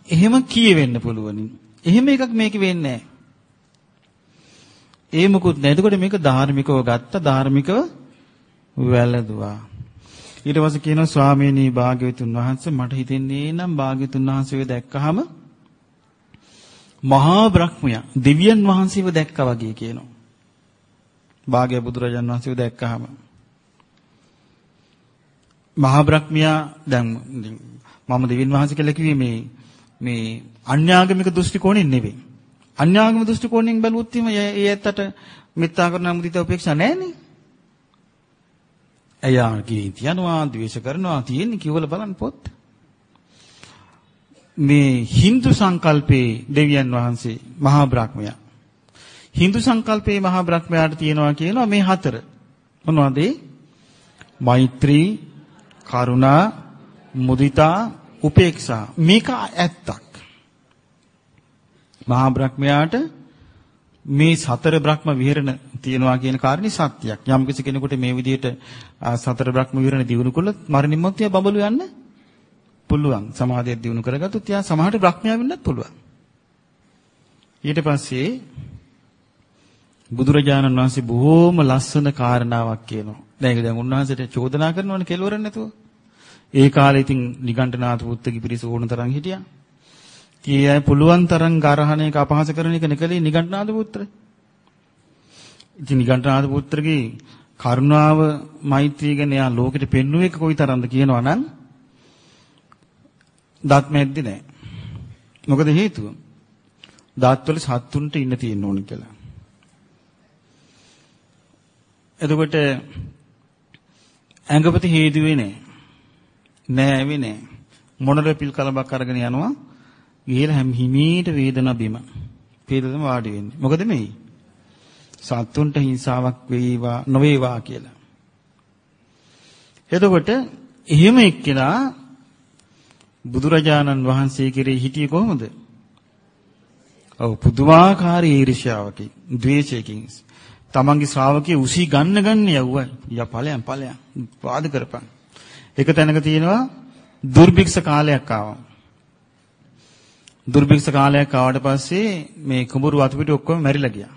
එහෙම කියවෙන්න පුළුවනි. එහෙම එකක් මේක වෙන්නේ නැහැ. ඒ මොකුත් නැහැ. එතකොට මේක ධාර්මිකව ගත්ත ධාර්මිකව වැළඳුවා. ඊට පස්සේ කියනවා ස්වාමීනි භාග්‍යවතුන් වහන්සේ මට හිතෙන්නේ නම් භාග්‍යවතුන් වහන්සේව දැක්කහම මහා බ්‍රහ්මයා දෙවියන් වහන්සේව දැක්කා වගේ කියනවා. භාග්‍ය බුදුරජාන් වහන්සේව දැක්කහම මහා බ්‍රහ්මයා දැන් මම දෙවියන් වහන්සේ කියලා කිව්වේ මේ මේ අන්‍යාගමික දෘෂ්ටි කෝණයෙන් නෙවෙයි. අන්‍යාගමික දෘෂ්ටි කෝණයෙන් බැලුවොත් එහෙම ඒ ඇත්තට මෙත්තා කරන මුදිත උපේක්ෂා නැහැනේ. එයා කී තියනවා ද්වේෂ කරනවා තියෙන්නේ කිව්වල බලන්න පොත්. මේ Hindu සංකල්පේ දෙවියන් වහන්සේ මහා බ්‍රහ්මයා. Hindu සංකල්පේ මහා බ්‍රහ්මයාට තියෙනවා කියනවා මේ හතර. මොනවද මෛත්‍රී, කරුණා, මුදිතා, උපේක්ෂා. මේක ඇත්තක්. මහා බ්‍රහ්මයාට මේ සතර බ්‍රහ්ම විහරණ තියනවා කියන කාරණේ සත්‍යයක්. යම් කිසි කෙනෙකුට මේ විදිහට සතර බ්‍රහ්ම විහරණ දිනු කළොත් මරණින් මත්තේ බබළු යන්න පුළුවන්. සමාධිය දිනු කරගත්තොත් යා සමහරට බ්‍රහ්මයා වෙන්නත් පුළුවන්. ඊට පස්සේ බුදුරජාණන් වහන්සේ බොහෝම ලස්සන කාරණාවක් කියනවා. දැන් ඒක දැන් උන්වහන්සේට චෝදනා කරනවනේ කෙලවර නැතුව. ඒ කාලේ ඉතින් නිගණ්ඨනාථ පුත්තගේ පිරිස ඕන තරම් හිටියා. කී අය පුළුවන් තරම් ගරහණ එක අපහාස කරන එක නෙකලේ නිගණ්ඨනාථ පුත්‍ර. ඉතින් නිගණ්ඨනාථ පුත්‍රගේ කරුණාව මෛත්‍රිය ගැන යා ලෝකෙට පෙන්වුවේ කොයිතරම්ද කියනවා නම් දත් මැද්දේ නැහැ. මොකද හේතුව? දාත්වල සත්තුන්ට ඉන්න තියෙන්න ඕන කියලා. එතකොට ඇඟපති හේතුවේ නැහැ. නෑ ඇවි නෑ. මොනර පිල් කලබක් අරගෙන යනවා. ගිහලා හැම හිමීට වේදනා බිම. පීඩතම වාඩි වෙන්නේ. මොකද මේ? සත්තුන්ට හිංසාවක් වේවා නොවේවා කියලා. එතකොට එහෙම එක්කෙනා බුදුරජාණන් වහන්සේ කෙරෙහි හිටියේ කොහොමද? ඔව් පුදුමාකාර ඊර්ෂ්‍යාවකින්, ද්වේෂයකින් තමන්ගේ ශ්‍රාවකයේ උසි ගන්න ගන්න යවුවා. යා ඵලයන් ඵලයන් වාද කරපන්. එක තැනක තියෙනවා දුර්භික්ෂ කාලයක් ආවා. දුර්භික්ෂ කාලයක් ආවට පස්සේ මේ කුඹුරු වතු පිටි ඔක්කොම මැරිලා ගියා.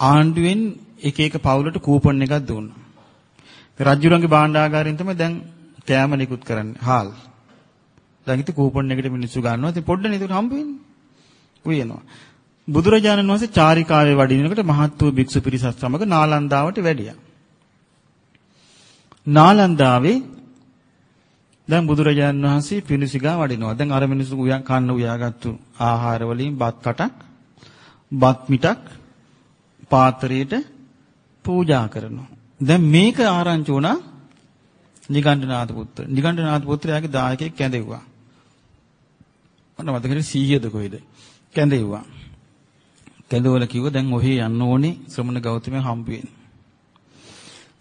ආණ්ඩුවෙන් එක එක පවුලට කූපන් එකක් දුන්නා. රජුරන්ගේ භාණ්ඩාගාරයෙන් තමයි දැන් කෑම නිකුත් කරන්නේ. හාල්. දැන් ඉතින් කූපන් එකට මිනිස්සු ගන්නවා. ඉතින් පොඩ්ඩනේ ඒක හම්බ වෙන්නේ. උයනවා. බුදුරජාණන් වහන්සේ චාරිකාවේ වඩිනකොට මහත් වූ භික්ෂු පිරිසක් සමග නාලන්දාවට වැඩියා. නාලන්දාවේ දැන් බුදුරජාණන් වහන්සේ පිණිසිගා වඩිනවා. දැන් අර මිනිස්සු උයන් කන්න උයාගත්තු ආහාර වලින් බත් කටක්, බත් මිටක් පාත්‍රයට පූජා කරනවා. දැන් මේක ආරංචි වුණා නිගණ්ඨනාථ පුත්‍ර. නිගණ්ඨනාථ පුත්‍රයාගේ දායකයෙක් කැඳෙව්වා. මට මතකයි 100ද කොයිද? කැඳෙව්වා. කැඳවල කිව්ව දැන් ඔහේ යන්න ඕනේ ශ්‍රමණ ගෞතමයන් හම්බ වෙන්න.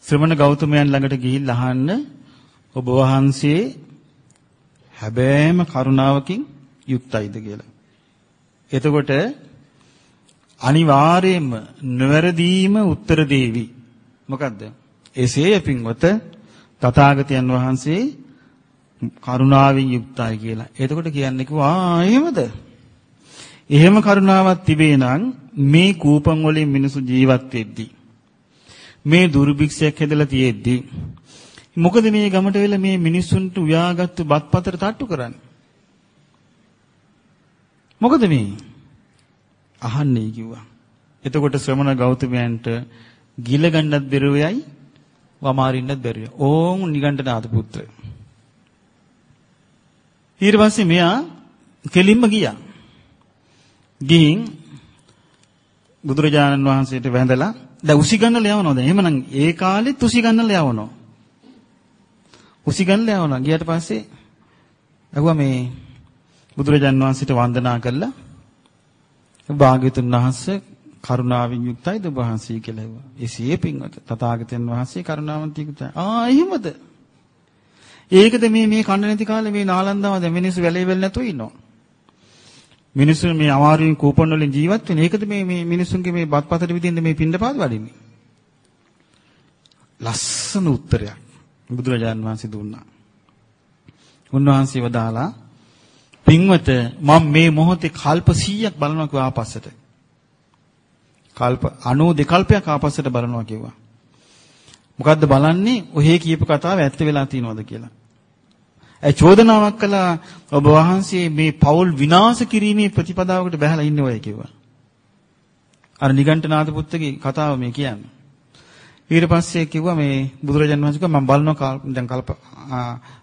ශ්‍රමණ ගෞතමයන් ළඟට ගිහිල්ලා අහන්න ඔබ වහන්සේ හැබෑම කරුණාවකින් යුක්තයිද කියලා. එතකොට අනිවාර්යයෙන්ම නොවැරදීම උත්තර දෙවි. මොකද්ද? එසේ පින්වත තථාගතයන් වහන්සේ කරුණාවෙන් යුක්තයි කියලා. එතකොට කියන්නේ කිව්වා ආ එහෙමද? එහෙම කරුණාවක් තිබේ නම් මේ කූපම් වලින් මිනිසු ජීවත් වෙද්දී මේ දුර්භික්ෂයක් හැදලා තියෙද්දී මොකද මේ ගමට වෙලා මේ මිනිස්සුන්ට උයාගත්තු බත්පතර තට්ටු කරන්නේ? මොකද මේ? අහන්නේ කිව්වා. එතකොට ශ්‍රමණ ගෞතමයන්ට ගිල ගන්නත් බැරුවයි වමාරින්නත් බැරිය. ඕම් නිගණ්ඨනාථ පුත්‍ර. ඊට පස්සේ මෙයා කෙලින්ම ගියා. ගිහින් බුදුරජාණන් වහන්සේට වැඳලා දැන් උසි ගන්නලා යවනවා දැන්. එහෙමනම් ඒ කාලෙත් උසි ගන්නලා යවනවා. උසි ගන්නලා යවනවා. ගියට පස්සේ ඇහුවා මේ බුදුරජාණන් වහන්සේට වන්දනා කළා. භාග්‍යතුන් වහන්සේ කරුණාවෙන් යුක්තයිද ඔබ වහන්සේ කියලා ඇහුවා. එසේ පින්වත තථාගතයන් වහන්සේ කරුණාවන්ත යුක්තයි. ආ එහෙමද? ඒකද මේ මේ කන්න නැති කාලේ මේ නාලන්දාව දැන් මිනිස්සු වැලේ වෙල් නැතුව ඉන්නවා. මිනිස්සු මේ අමාරුවෙන් කූපන් වලින් ජීවත් වෙන. ඒකද මේ මේ මිනිස්සුන්ගේ මේ බත්පතට විදින්න මේ පින්ඩපාත වඩින්නේ. ලස්සන උත්තරයක් බුදුරජාන් වහන්සේ දුන්නා. උන්වහන්සේ වදාලා පින්වත මම මේ මොහොතේ කල්ප 100ක් බලනවා කිව්වා ආපස්සට. කල්ප 92 කල්පයක් ආපස්සට බලනවා කිව්වා. මොකද්ද බලන්නේ? ඔහේ කියපු කතාව ඇත්ත වෙලා තියෙනවද කියලා. ඒ චෝදනාවක් කළා ඔබ වහන්සේ මේ පෞල් විනාශ කිරීමේ ප්‍රතිපදාවකට බැහැලා ඉන්නේ ඔය කිව්වා. අර නිගණ්ඨනාථ පුත්තගේ කතාව මේ කියන්නේ. ඊට පස්සේ කිව්වා මේ බුදුරජාණන් වහන්සේ කිව්වා මම බලනවා දැන් කල්ප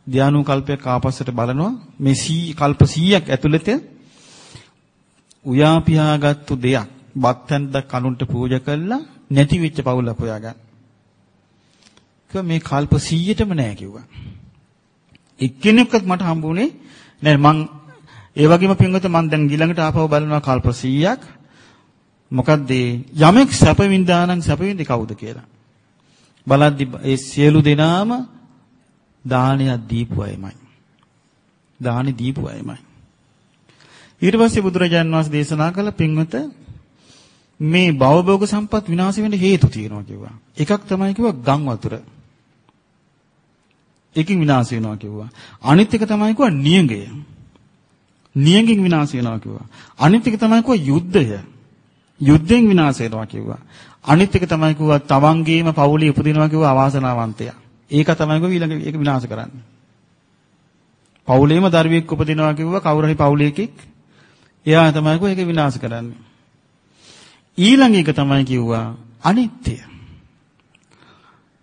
ධානු කල්පයක් ආපස්සට බලනවා මේ 100 කල්ප 100ක් ඇතුළත උයා පියාගත්තු දෙයක් බත්තන්දක් කනුන්ට පූජා කළා නැති වෙච්ච පවුලක් හොයාගන්න. කිව්වා මේ කල්ප 100ටම නෑ කිව්වා. එක්කෙනෙක්වත් මට හම්බුනේ නෑ මං ඒ වගේම පින්වත මං දැන් ඊළඟට ආපහු බලනවා කල්ප 100ක් මොකද්ද යමෙක් සැප වින්දානම් සැප වින්දේ කවුද කියලා. බලද්දි ඒ සියලු දෙනාම දානයක් දීපු අයමයි. දානි දීපු අයමයි. ඊට පස්සේ බුදුරජාන් වහන්සේ දේශනා කළ පින්වත මේ භවභෝග සම්පත් විනාශ වෙන්න හේතු තියෙනවා කිව්වා. එකක් තමයි කිව්වා ගම් වතුර. ඒකෙන් විනාශ වෙනවා කිව්වා. අනිත් එක තමයි කිව්වා නියඟය. නියඟෙන් විනාශ වෙනවා කිව්වා. අනිත් එක තමයි කිව්වා යුද්ධය. යුද්ධෙන් විනාශ වෙනවා කිව්වා. අනිත් එක තමයි කිව්වා තවංගේම පවුලේ උපදිනවා කිව්වා අවාසනාවන්තයා. ඒක තමයි කිව්වා ඊළඟ ඒක විනාශ කරන්නේ. පවුලේම දරුවෙක් උපදිනවා කිව්වා කවුරු හරි පවුලේ එකෙක්. එයා තමයි කිව්වා ඒක විනාශ කරන්නේ. ඊළඟ එක තමයි කිව්වා අනිත්‍ය.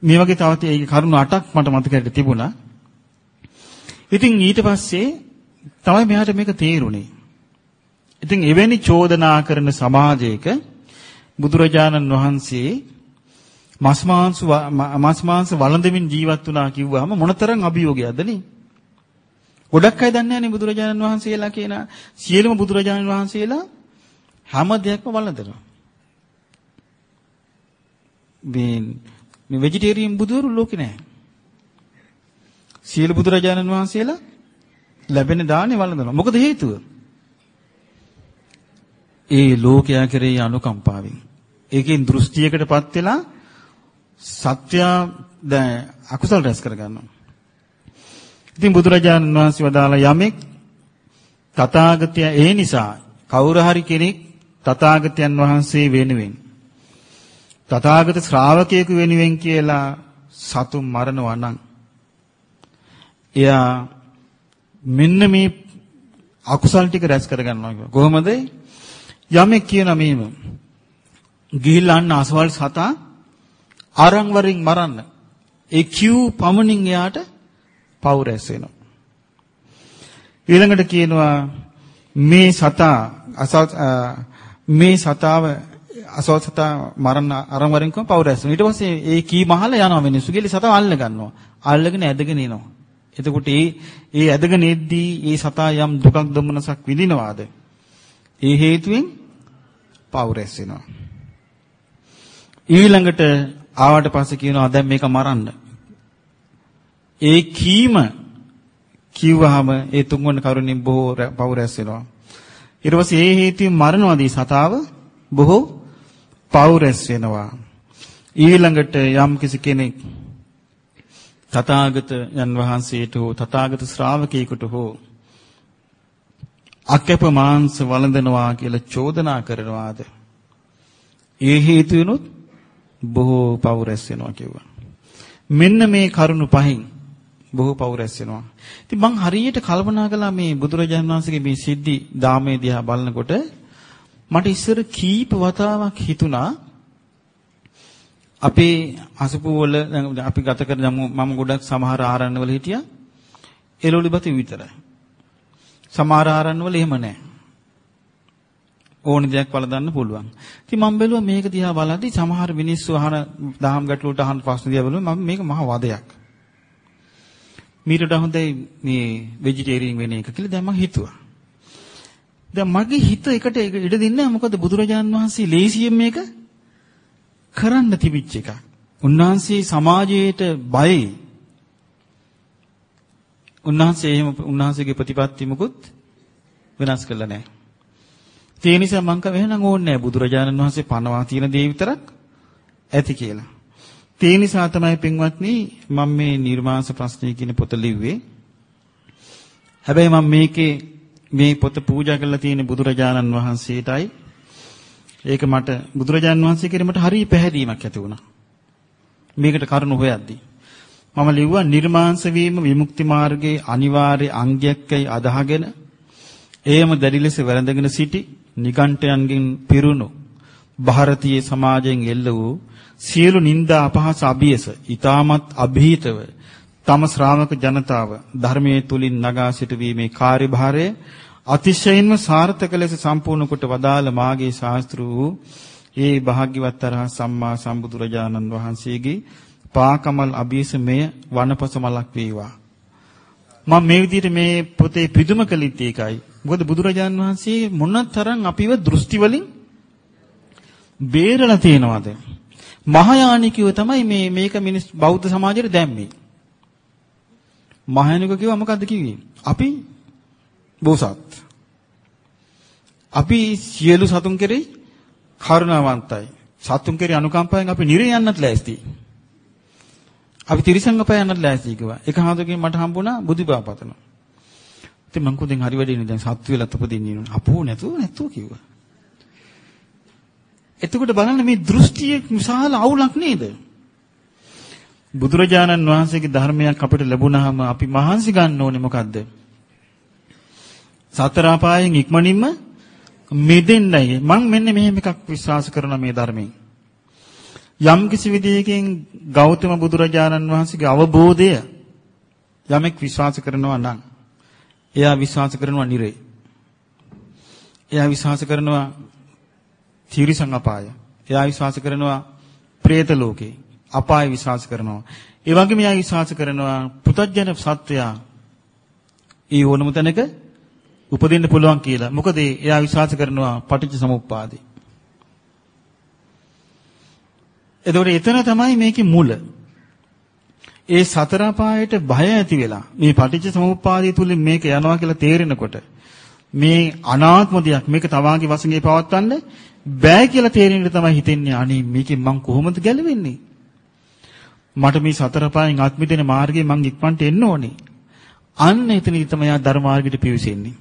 මේ වගේ තවත් ඒ කරුණු 8ක් මට මතකයට තිබුණා. ඉතින් ඊට පස්සේ තමයි මෙයාට මේක තේරුනේ. ඉතින් එවැනි චෝදනා කරන සමාජයක බුදුරජාණන් වහන්සේ මස් මාංශ මස් මාංශ වළඳමින් ජීවත් වුණා කිව්වහම මොනතරම් අභියෝගයක්ද නේ? ගොඩක් අය දන්නේ නැහැ නේ බුදුරජාණන් වහන්සේලා කියන සියලුම බුදුරජාණන් වහන්සේලා හැම දෙයක්ම වළඳනවා. මේ මේ වෙජිටේරියන් බුදුවරු ලෝකේ නැහැ. සියලු බුදුරජාණන් වහන්සේලා ලැබෙන දානේ වළඳනවා. මොකද හේතුව? ඒ ලෝකයා කෙරෙහි අනුකම්පාවෙන්. ඒකෙන් දෘෂ්ටියකටපත් වෙලා සත්‍ය දැන් අකුසල රැස් කරගන්නවා. ඉතින් බුදුරජාණන් වහන්සේ වදාලා යමෙක් තථාගතය ඒ නිසා කවුරු හරි කෙනෙක් තථාගතයන් වහන්සේ වෙනුවෙන් තථාගත ශ්‍රාවකයෙකු වෙනුවෙන් කියලා සතුන් මරනවා නම් එයා මෙන්න මේ අකුසල් ටික රැස් කරගන්නවා කොහොමද යමෙක් කියන මේම ගිහිල්ලා අන්න අසවල් සතා අරන් වරින් මරන්න ඒ කිව් පමණින් එයාට පව් රැස් වෙනවා ඊළඟට කියනවා මේ සතා මේ සතාව අසවසතා මරණ අරන් වරින් කොහොම පව් රැස් වෙනවා. ඊට පස්සේ ඒ කී මහල යනවා මිනිස්සු. ගිහලා සතා අල්ල ගන්නවා. අල්ලගෙන ඇදගෙන එනවා. එතකොට ඒ ඒ ඇදගෙන එද්දී ඒ සතා යම් දුකක් දුමනසක් විඳිනවාද? ඒ හේතුවෙන් පව් රැස් වෙනවා. ඊළඟට ආවට පස්සේ කියනවා දැන් මේක මරන්න. ඒ කීම කිව්වහම ඒ තුන්වන කරුණින් බොහෝ පව් රැස් වෙනවා. ඊට පස්සේ ඒ හේතුවෙන් මරණවාදී සතාව බොහෝ පව් රැස් වෙනවා. ඊළඟට යම් කිසි කෙනෙක් තථාගත යන් වහන්සේට හෝ තථාගත ශ්‍රාවකයෙකුට හෝ අකැප මාංශ වළඳනවා කියලා චෝදනා කරනවාද ඒ හේතුවෙනුත් බොහෝ පව් රැස් වෙනවා කිව්වා. මෙන්න මේ කරුණු පහෙන් බොහෝ පව් රැස් වෙනවා. ඉතින් මං හරියට කල්පනා කළා මේ බුදුරජාණන් වහන්සේගේ මේ සිද්ධි දාමේ දිහා බලනකොට මට ඉස්සර කීප වතාවක් හිතුණා අපේ අසපු වල අපි ගත කර මම ගොඩක් සමහර ආරණ්‍ය වල හිටියා එළවලුබත විතරයි. සමහර ආරණ්‍ය වල එහෙම නැහැ. ඕන දෙයක් වලදන්න පුළුවන්. ඉතින් මම බැලුවා මේක දිහා බලද්දි සමහර මිනිස්සු අහන දහම් ගැටලුවට අහන ප්‍රශ්න දිහා බලුවා මම මේක මහ වදයක්. මීටට හොඳයි මේ ভেජිටේරියන් වෙන එක කියලා දැන් මම හිතුවා. දැන් මගේ හිත එකට ඉඩ දෙන්නේ මොකද බුදුරජාන් වහන්සේ ලේසියෙන් මේක කරන්න තිබිච්ච එකක්. උන්වහන්සේ සමාජයට බයයි. උන්වහන්සේ එහෙම උන්වහන්සේගේ ප්‍රතිපත්ති මුකුත් වෙනස් කළා නැහැ. ඒ නිසා මං කව එහෙනම් ඕනේ නැහැ බුදුරජාණන් වහන්සේ පනවා තියෙන දේ විතරක් ඇති කියලා. ඒ නිසා තමයි පින්වත්නි මම මේ නිර්මාංශ ප්‍රශ්නය කියන පොත ලිව්වේ. හැබැයි මම මේකේ මේ පොත පූජා කරලා තියෙන බුදුරජාණන් වහන්සේටයි ඒක මට බුදුරජාණන් වහන්සේ කෙරෙමට හරිය පැහැදීමක් ඇති වුණා. මේකට කරුණ හොයද්දී මම ලිව්වා නිර්මාංශ වීම විමුක්ති මාර්ගයේ අනිවාර්ය අංගයක්යි අදහගෙන එයම දැඩි ලෙස වැළඳගෙන සිටි නිගණ්ඨයන්ගෙන් පිරුණු ಭಾರತೀಯ සමාජයෙන් එල්ල වූ සියලු නිନ୍ଦා අපහාස අභියස ඊටමත් અભීතව තම ශ්‍රාවක ජනතාව ධර්මයේ තුලින් නගා සිටීමේ කාර්යභාරය අතිශයින්ම සාර්ථක ලෙස සම්පූර්ණ කොට වදාළ මාගේ ශාස්ත්‍රු වූ ඒ භාග්‍යවත් තරහ සම්මා සම්බුදුරජාණන් වහන්සේගේ පාකමල් අභීසමය වනපස මලක් වේවා. මම මේ විදිහට මේ පොතේ පිදුම කලිත් ඒකයි. මොකද බුදුරජාන් වහන්සේ මොනතරම් අපිව දෘෂ්ටි වලින් බේරලා තියෙනවද? මහායානිකව තමයි මේ මේක මිනිස් බෞද්ධ සමාජයට දැම්මේ. මහායානික කිව්වා මොකද්ද කිව්වේ? අපි බෝසත්. අපි සියලු සතුන් කෙරෙහි කරුණාවන්තයි. සතුන් කෙරෙහි අනුකම්පාවෙන් අපි නිරේ යන්නත් ලෑස්තියි අපි තිරිසංග පය යන්නත් ලෑස්ති කිව්වා. එක හාමුදුරකින් මට හම්බුණා බුදුබා පතනවා. ඉතින් මං කිව්වා දැන් හරි වැඩේනේ දැන් සත්තු වෙලත් උපදින්න ඉන්නවා. අපෝ නැතුව නැතුව කිව්වා. එතකොට බලන්න මේ දෘෂ්ටිය විශාල අවුලක් නේද? බුදුරජාණන් වහන්සේගේ ධර්මයක් අපිට ලැබුණාම අපි මහන්සි ගන්න ඕනේ මොකද්ද? සතර අපායෙන් ඉක්මනින්ම මිදෙන්නයි. මං මෙන්න මෙහෙම එකක් විශ්වාස කරන මේ ධර්මයෙන්. යම් කිසි විදියකින් ගෞතම බුදුරජාණන් වහන්සේගේ අවබෝධය යමෙක් විශ්වාස කරනවා නම් එයා විශ්වාස කරනවා නිරේ. එයා විශ්වාස කරනවා තිරිසං අපාය. එයා විශ්වාස කරනවා പ്രേත ලෝකේ. අපාය විශ්වාස කරනවා. ඒ වගේම එයා විශ්වාස කරනවා පුතඥ සත්වයා ඒ ඕනම තැනක උපදින්න පුළුවන් කියලා. මොකද එයා විශ්වාස කරනවා පටිච්ච සමුප්පාදේ. එතකොට එතන තමයි මේකේ මුල. ඒ සතර පායට බය ඇති වෙලා මේ පටිච්ච සමුප්පාදය තුලින් මේක යනවා කියලා තේරෙනකොට මේ අනාත්ම දෙයක් මේක තවාගේ වශයෙන් පවත්වන්න බෑ කියලා තේරෙන්න තමයි හිතෙන්නේ අනේ මේකෙන් මං කොහොමද ගැලවෙන්නේ? මට මේ සතර පායෙන් ආත්මිතේන මාර්ගයේ මං ඉක්මනට එන්න ඕනේ. අන්න එතනදි තමයි ආ ධර්ම මාර්ගයට පිවිසෙන්නේ.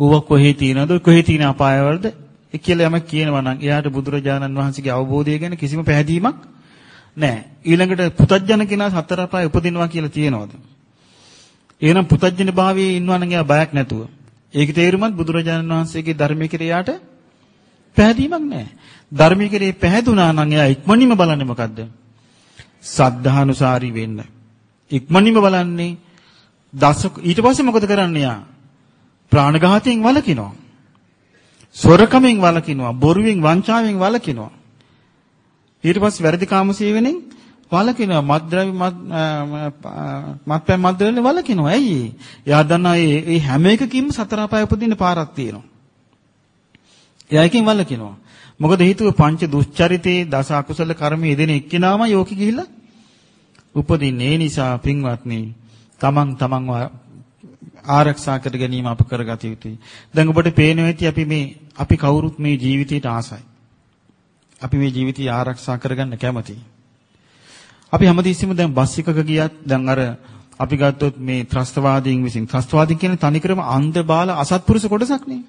ඌව කොහේ තියනවද? කොහේ තියෙන අපායවලද? ඒ කියලා යමක් කියනවා නම් එයාට බුදුරජාණන් වහන්සේගේ අවබෝධය ගැන කිසිම පැහැදීමක් නැහැ. ඊළඟට පුතඥ කෙනා හතර පහ උපදිනවා කියලා තියෙනවද? එහෙනම් පුතඥ භාවයේ ඉන්නවා නම් එයා බයක් නැතුව. ඒකේ තේරුමත් බුදුරජාණන් වහන්සේගේ ධර්මයේ කෙරෙයාට පැහැදීමක් නැහැ. ධර්මයේ කෙරේ පැහැදුනා නම් එයා ඉක්මනින්ම බලන්නේ මොකද්ද? සද්ධානුසාරී වෙන්න. ඉක්මනින්ම බලන්නේ දස ඊට පස්සේ මොකද කරන්නේ යා? ප්‍රාණඝාතයෙන් වළකිනවා. සොරකමෙන් වළකිනවා, බොරුවෙන් වංචාවෙන් වළකිනවා. ඊට පස්සේ වැරදි කාමසේවණෙන් වළකිනවා, මත්ද්‍රව්‍ය මත්පැන් මත්ද්‍රව්‍යයෙන් වළකිනවා. ඇයි? එයා දන්නා මේ මේ හැම එකකින්ම සතර අපාය උපදින්න පාරක් තියෙනවා. එයා එකකින් වළකිනවා. මොකද හේතුව පංච දුස්චරිතේ දස අකුසල කර්ම යෙදෙන එක්කිනාම යෝකි ගිහිල්ලා උපදින්නේ. ඒ නිසා පින්වත්නි තමන් තමන්ව ආරක්ෂා කර ගැනීම අප කරගත යුතුයි. දැන් ඔබට පේනවා ඇති අපි මේ අපි කවුරුත් මේ ජීවිතයට ආසයි. අපි මේ ජීවිතය ආරක්ෂා කරගන්න කැමතියි. අපි හැමදෙස්සෙම දැන් බස් එකක ගියත් දැන් අර අපි ගත්තොත් මේ ත්‍රස්තවාදීන් විසින් ත්‍රස්තවාදී කියන්නේ තනිකරම අන්ධ බාල අසත්පුරුෂ කොටසක් නේ.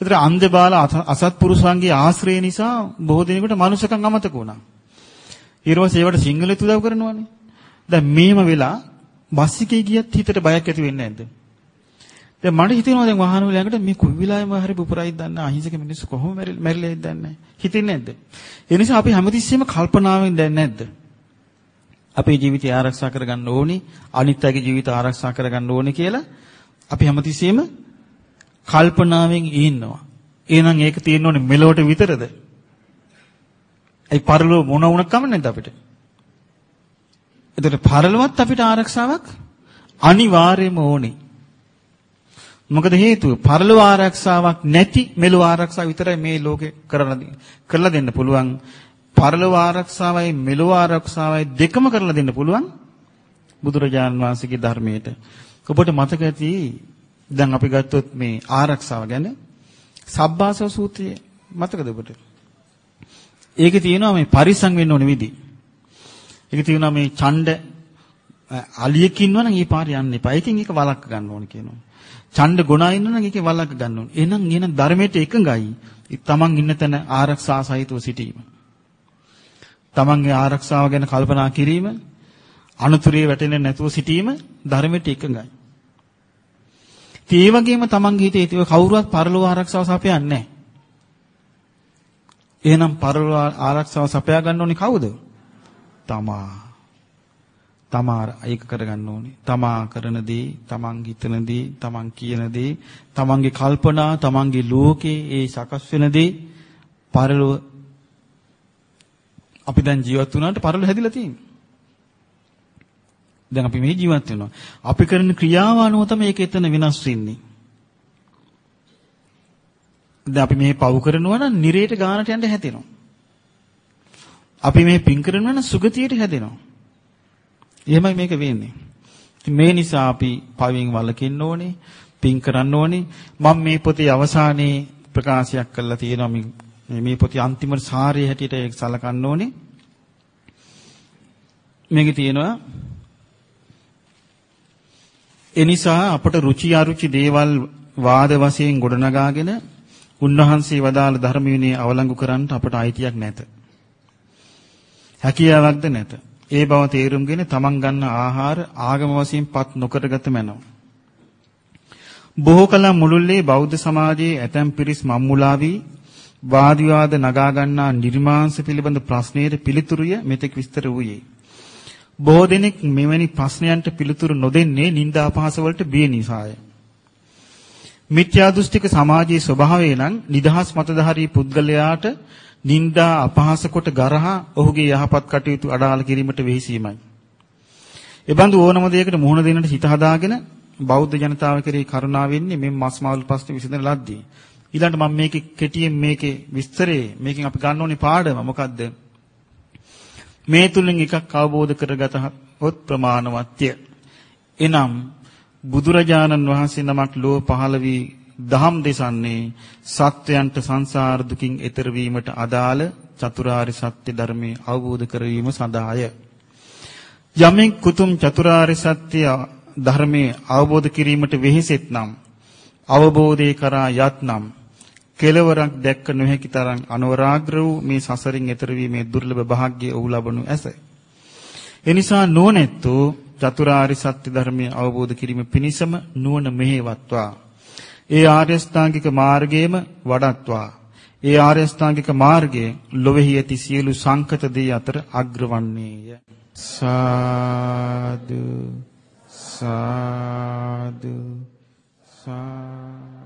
ඒතර අන්ධ බාල අසත්පුරුෂයන්ගේ ආශ්‍රය නිසා බොහෝ දිනකට මනුෂකම් අමතක වුණා. ඊළඟට ඒවට සිංහලෙත් උදව් කරනවානේ. දැන් මේම වෙලා බස් එකේ ගියත් හිතට බයක් ඇති වෙන්නේ නැද්ද? දැන් මට හිතෙනවා දැන් වාහන වල ළඟට මේ කොයි වෙලාවෙම හරි පුපුරයිද දන්න අහිංසක මිනිස්සු කොහොම මැරිලාද දන්නේ නැහැ. හිතෙන්නේ නැද්ද? ඒ නිසා අපි හැමතිස්සෙම කල්පනාවෙන් දැන් නැද්ද? අපේ ජීවිතය ආරක්ෂා කරගන්න ඕනි, අනිත් අයගේ ජීවිත ආරක්ෂා කරගන්න ඕනි කියලා අපි හැමතිස්සෙම කල්පනාවෙන් ඉන්නවා. එහෙනම් ඒක තියෙන්න ඕනේ මෙලොවට විතරද? ඒ පරලෝ මොන වුණක් කම නැද්ද අපිට? එතකොට පරලොවත් අපිට ආරක්ෂාවක් අනිවාර්යයෙන්ම ඕනේ. මොකද හේතුව පරලොව ආරක්ෂාවක් නැති මෙලොව ආරක්ෂාව විතරයි මේ ලෝකේ කරලා දෙන්න පුළුවන්. පරලොව ආරක්ෂාවයි මෙලොව ආරක්ෂාවයි දෙකම කරලා දෙන්න පුළුවන් බුදුරජාන් වහන්සේගේ ධර්මයට. ඔබට මතක ඇති දැන් අපි ගත්තොත් මේ ආරක්ෂාව ගැන සබ්බාසව සූත්‍රය මතකද ඔබට? ඒකේ තියෙනවා මේ පරිසං වෙන්න ඕන විදි. ඒකේ තියෙනවා මේ ඡණ්ඩ අලියෙක් ඉන්නවනම් ඊ පාරේ යන්න එපා. ඒකෙන් ඒක වළක්ව ගන්න ඕන කියනවා. ඡණ්ඩ ගොනා ඉන්නවනම් ඒකේ වළක්ව ගන්න ඕන. එහෙනම් එන ධර්මයට එකඟයි. තමන් ඉන්න තැන ආරක්ෂා සහිතව සිටීම. තමන්ගේ ආරක්ෂාව ගැන කල්පනා කිරීම අනුතරේ වැටෙන්නේ නැතුව සිටීම ධර්මයට එකඟයි. ඒ වගේම තමන්ගේ හිතේ තිබෙ කවුරුවත් පරලෝක ආරක්ෂාව සපයන්නේ නැහැ. එහෙනම් පරලෝක ආරක්ෂාව සපයා ගන්න ඕනේ කවුද? තමා. තමා ඒක කරගන්න ඕනේ. තමා කරන දේ, තමන් හිතන දේ, තමන් කියන දේ, තමන්ගේ කල්පනා, තමන්ගේ ලෝකේ ඒ සකස් වෙන දේ පරලෝක අපි දැන් ජීවත් වුණාට පරලෝ හැදිලා තියෙන්නේ. දැන් අපි මේ ජීවත් වෙනවා. අපි කරන ක්‍රියාව අනුව තමයි ඒක එතන වෙනස් වෙන්නේ. දැන් අපි මේ පව් කරනවා නම් නිරේට ගානට යන්න හැදෙනවා. අපි මේ පින් කරනවා නම් සුගතියට හැදෙනවා. එහෙමයි මේක වෙන්නේ. මේ නිසා අපි පවෙන් වළකින්න ඕනේ, පින් කරන්න ඕනේ. මම මේ පොතේ අවසානයේ ප්‍රකාශයක් කරලා තියෙනවා මේ පොතේ අන්තිම සාරය හැටියට ඒක සලකන්න ඕනේ. මේකේ තියෙනවා එනිසා අපට රුචි අරුචි දේවල් වාද වශයෙන් ගොඩනගාගෙන උන්වහන්සේ වදාළ ධර්ම විනය අවලංගු කරන්නට අපට අයිතියක් නැත. හැකියාවක්ද නැත. ඒ බව තේරුම්ගෙන තමන් ගන්න ආහාර ආගම වශයෙන් පත් නොකරගත මැනව. බොහෝ කල මුළුල්ලේ බෞද්ධ සමාජයේ ඇතැම් පිරිස් මම්මුලා වී වාද විවාද නගා ගන්නා නිර්මාංශ පිළිබඳ ප්‍රශ්නයේ පිළිතුරුය මෙතෙක් විස්තර වූයේ. බොහෝ දෙනෙක් මෙවැනි ප්‍රශ්නයන්ට පිළිතුරු නොදෙන්නේ නිന്ദා අපහාස වලට බිය නිසාය. මිත්‍යා දෘෂ්ටික සමාජයේ ස්වභාවය නම් නිදහස් මතධාරී පුද්ගලයාට නිന്ദා අපහාස කොට ගරහා ඔහුගේ යහපත් කටයුතු අඩාල කිරීමට වෙහිසීමයි. එබඳු ඕනම දෙයකට මුහුණ දෙන්නට හිත හදාගෙන බෞද්ධ ජනතාව කෙරෙහි කරුණාව වෙන්නේ මේ මස් මාළු ප්‍රශ්න විසඳන ලද්දේ. ඊළඟට මම මේකේ කෙටියෙන් මේකේ විස්තරේ මේකෙන් අපි ගන්න ඕනේ පාඩම මොකද්ද? මේ තුලින් එකක් අවබෝධ කරගත හොත් ප්‍රමාණවත්ය. එනම් බුදුරජාණන් වහන්සේ නමක් ලෝ පහළ වී දහම් දෙසන්නේ සත්වයන්ට සංසාර දුකින් එතර වීමට අදාළ චතුරාර්ය සත්‍ය ධර්මයේ අවබෝධ කරවීම සඳහාය. යමෙක් කුතුම් චතුරාර්ය සත්‍ය ධර්මයේ අවබෝධ කිරීමට වෙහෙසෙත් නම් අවබෝධේ කරා යත්නම් කෙලවරක් දැක්ක නොහැකි තරම් අනවරාග්‍ර වූ මේ සසරින් එතර වීමේ දුර්ලභ භාග්‍යය ඔහු ලබනු ඇස. එනිසා නොනැත්තෝ චතුරාර්ය සත්‍ය ධර්මය අවබෝධ කිරීම පිණිසම නුවණ මෙහෙවත්වා. ඒ ආර්ය ස්ථාංගික මාර්ගයේම වඩත්වා. ඒ ආර්ය ස්ථාංගික මාර්ගයේ ලොවේහි ඇති සියලු සංකත දේ අතර අග්‍රවන්නේය. සාදු සාදු සා